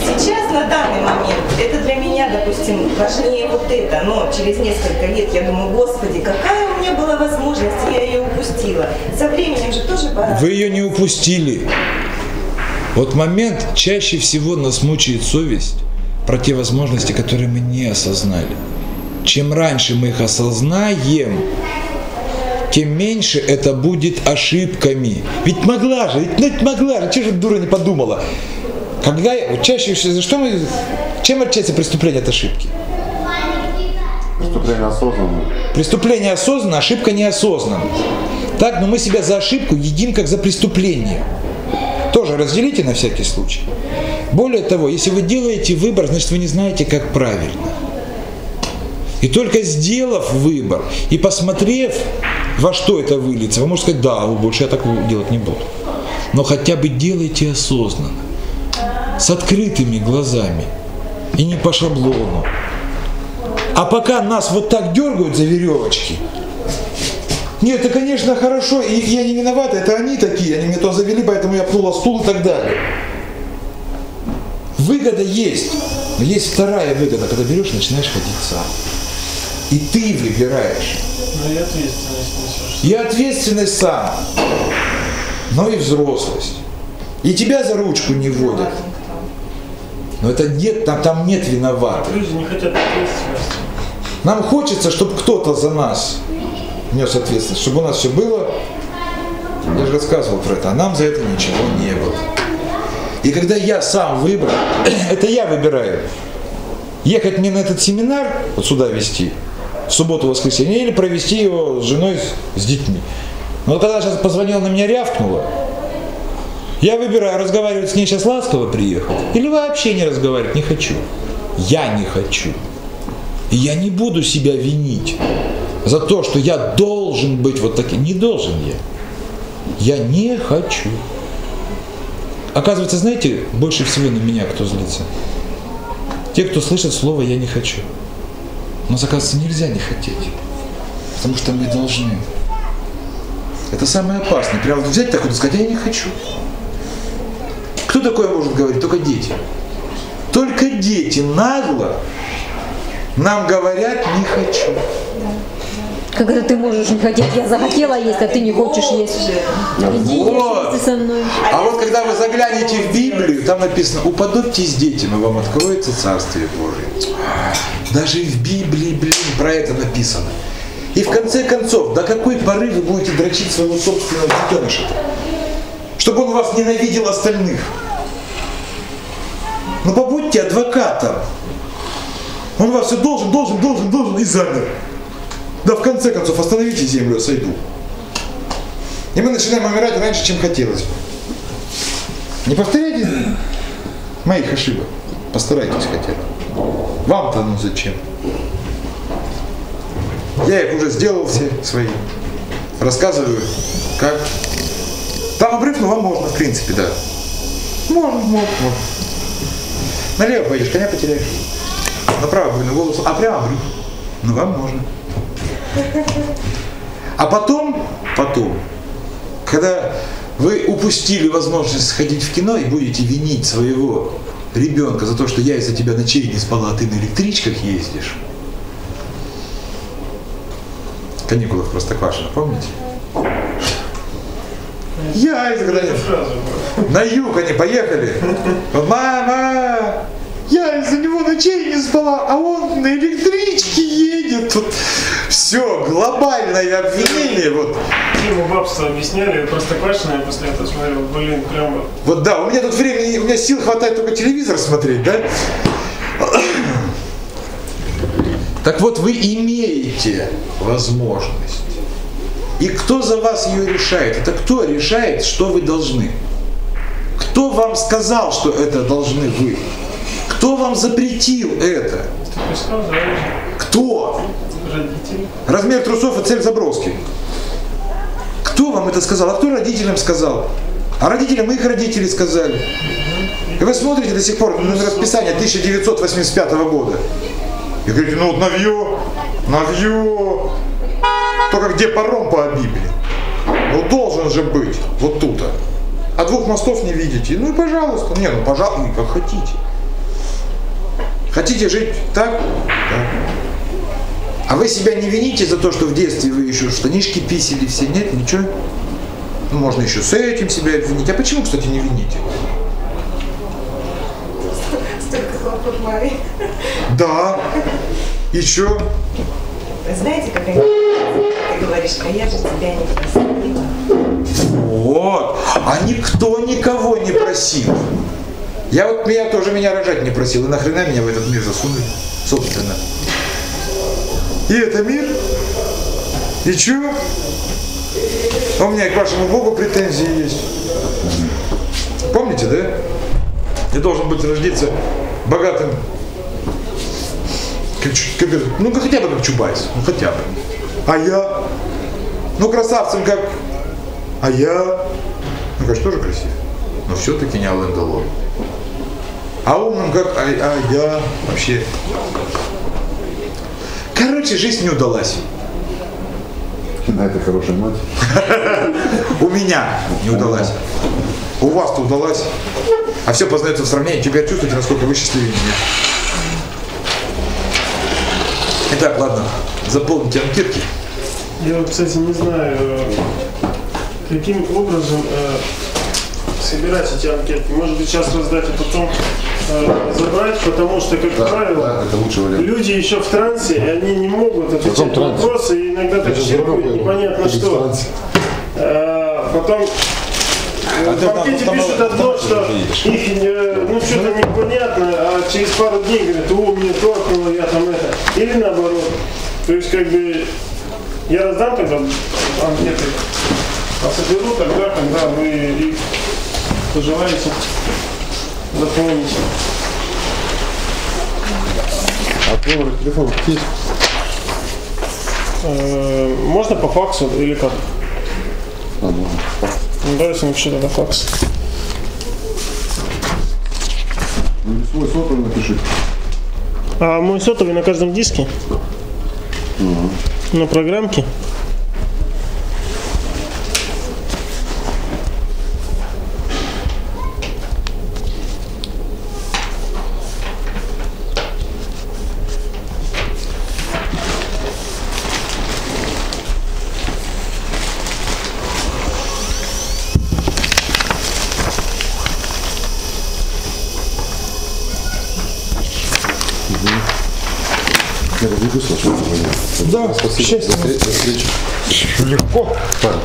Сейчас, на данный момент, это для меня, допустим, важнее вот это, но через несколько лет я думаю, господи, какая у меня была возможность, я ее упустила. Со временем же тоже пора. Вы ее не упустили. Вот момент чаще всего нас мучает совесть про те возможности, которые мы не осознали. Чем раньше мы их осознаем, тем меньше это будет ошибками. Ведь могла же, ведь, ну, ведь могла же, чего же дура не подумала? Когда вот чаще всего, что мы, чем отличается преступление от ошибки? Преступление осознанное. Преступление осознанно, ошибка неосознанно. Так, но мы себя за ошибку едим как за преступление. Тоже разделите на всякий случай. Более того, если вы делаете выбор, значит вы не знаете, как правильно. И только сделав выбор и посмотрев, во что это выльется, вы можете сказать, да, больше я так делать не буду. Но хотя бы делайте осознанно, с открытыми глазами и не по шаблону. А пока нас вот так дергают за веревочки, нет, это, конечно, хорошо, и я не виноват, это они такие, они меня то завели, поэтому я пнула стул и так далее. Выгода есть, но есть вторая выгода, когда берешь и начинаешь ходить сам. И ты выбираешь. Ну и ответственность несешь. И ответственность сам, но и взрослость. И тебя за ручку не водят. Но это нет, там, там нет виноватых. Люди не хотят ответственности. Нам хочется, чтобы кто-то за нас нес ответственность, чтобы у нас все было. Я же рассказывал про это, а нам за это ничего не было. И когда я сам выбрал, это я выбираю, ехать мне на этот семинар, вот сюда вести, в субботу, воскресенье, или провести его с женой, с, детьми. Но когда сейчас позвонила на меня, рявкнула, я выбираю, разговаривать с ней сейчас ласково приехать, или вообще не разговаривать, не хочу. Я не хочу. И я не буду себя винить за то, что я должен быть вот таким. Не должен я. Я не хочу. Оказывается, знаете, больше всего на меня кто злится? Те, кто слышит слово «я не хочу». Но, оказывается, нельзя не хотеть. Потому что мы должны. Это самое опасное. Прямо взять так вот и сказать, «А я не хочу. Кто такое может говорить? Только дети. Только дети нагло нам говорят «не хочу». Когда ты можешь не хотеть, я захотела есть, а ты не хочешь есть. Иди Вот. ешь со мной. А вот когда вы заглянете в Библию, там написано «Уподобьтесь детям, и вам откроется Царствие Божие». Даже в Библии, блин, про это написано. И в конце концов, до какой поры вы будете дрочить своего собственного детеныша Чтобы он вас ненавидел остальных. Ну побудьте адвокатом. Он вас все должен, должен, должен, должен и замер. Да в конце концов остановите землю, сойду. И мы начинаем умирать раньше, чем хотелось. Не повторяйте моих ошибок. Постарайтесь хотя бы. Вам-то ну зачем? Я их уже сделал все свои. Рассказываю, как. Там обрыв, ну вам можно, в принципе, да. Можно, можно, можно. Налево пойдешь, коня потеряешь. Направо буйный волос, а прямо обрыв. Ну вам можно. А потом, потом, когда вы упустили возможность сходить в кино и будете винить своего ребенка за то, что я из-за тебя ночей не спала, а ты на электричках ездишь. В каникулах Простоквашино, помните? Я из границ. Сразу. На юг они поехали. Мама, я из-за него ночей не спала, а он на электричке едет. Тут все, глобальное обвинение. Вот. Тему бабства объясняли, просто Квашина я после этого смотрел, блин, прям вот Вот да, у меня тут времени, у меня сил хватает только телевизор смотреть, да? Так вот, вы имеете возможность. И кто за вас ее решает? Это кто решает, что вы должны? Кто вам сказал, что это должны вы? Кто вам запретил это? Кто? Размер трусов и цель заброски. Кто вам это сказал? А кто родителям сказал? А родителям их родители сказали. И вы смотрите до сих пор на расписание 1985 года. И говорите, ну вот навье, навье. Только где паром по Библии? Ну должен же быть, вот тут. А двух мостов не видите? Ну и пожалуйста. Не, ну пожалуйста, как хотите. Хотите жить так? Так. А вы себя не вините за то, что в детстве вы еще штанишки писали все? Нет, ничего? Ну, можно еще с этим себя винить. А почему, кстати, не вините? Столько хлопот маме. Да. Еще. Знаете, как они ты говоришь, а я же тебя не просила. Вот. А никто никого не просил. Я вот меня тоже меня рожать не просил. И нахрена меня в этот мир засунули? Собственно. И это мир? И чё? А у меня к вашему Богу претензии есть. Помните, да? Я должен быть родиться богатым. Ну хотя бы как Чубайс. Ну хотя бы. А я? Ну красавцем как а я, ну, конечно, тоже красив, но все-таки не Ален Делон. А умным как, а, а я вообще... Короче, жизнь не удалась. А это хорошая мать. У меня не удалась. У вас-то удалась. А все познается в сравнении. Теперь чувствуете, насколько вы счастливее меня. Итак, ладно, заполните анкетки. Я вот, кстати, не знаю, э, каким образом э, собирать эти анкетки. Может быть, сейчас раздать, а потом э, забрать, потому что, как Да, правило, да, это лучший вариант. люди еще в трансе, и они не могут отвечать на вопросы, и иногда так дорога, непонятно что. Э, Потом э, в анкете пишут одно, что их э, ну что-то непонятно, а через пару дней говорят, о, мне торкнуло, я там это. Или наоборот. То есть как бы я раздам тогда анкеты, а соберу тогда, когда вы их пожелаете заполнить. А номер телефона есть? Э, Можно по факсу или как? А, ну, Ну, давайте напишу тогда факс. ну, свой сотовый напиши. А мой сотовый на каждом диске? На программке? Да, Спасибо. счастья. До встреч- до встречи. Легко. Так.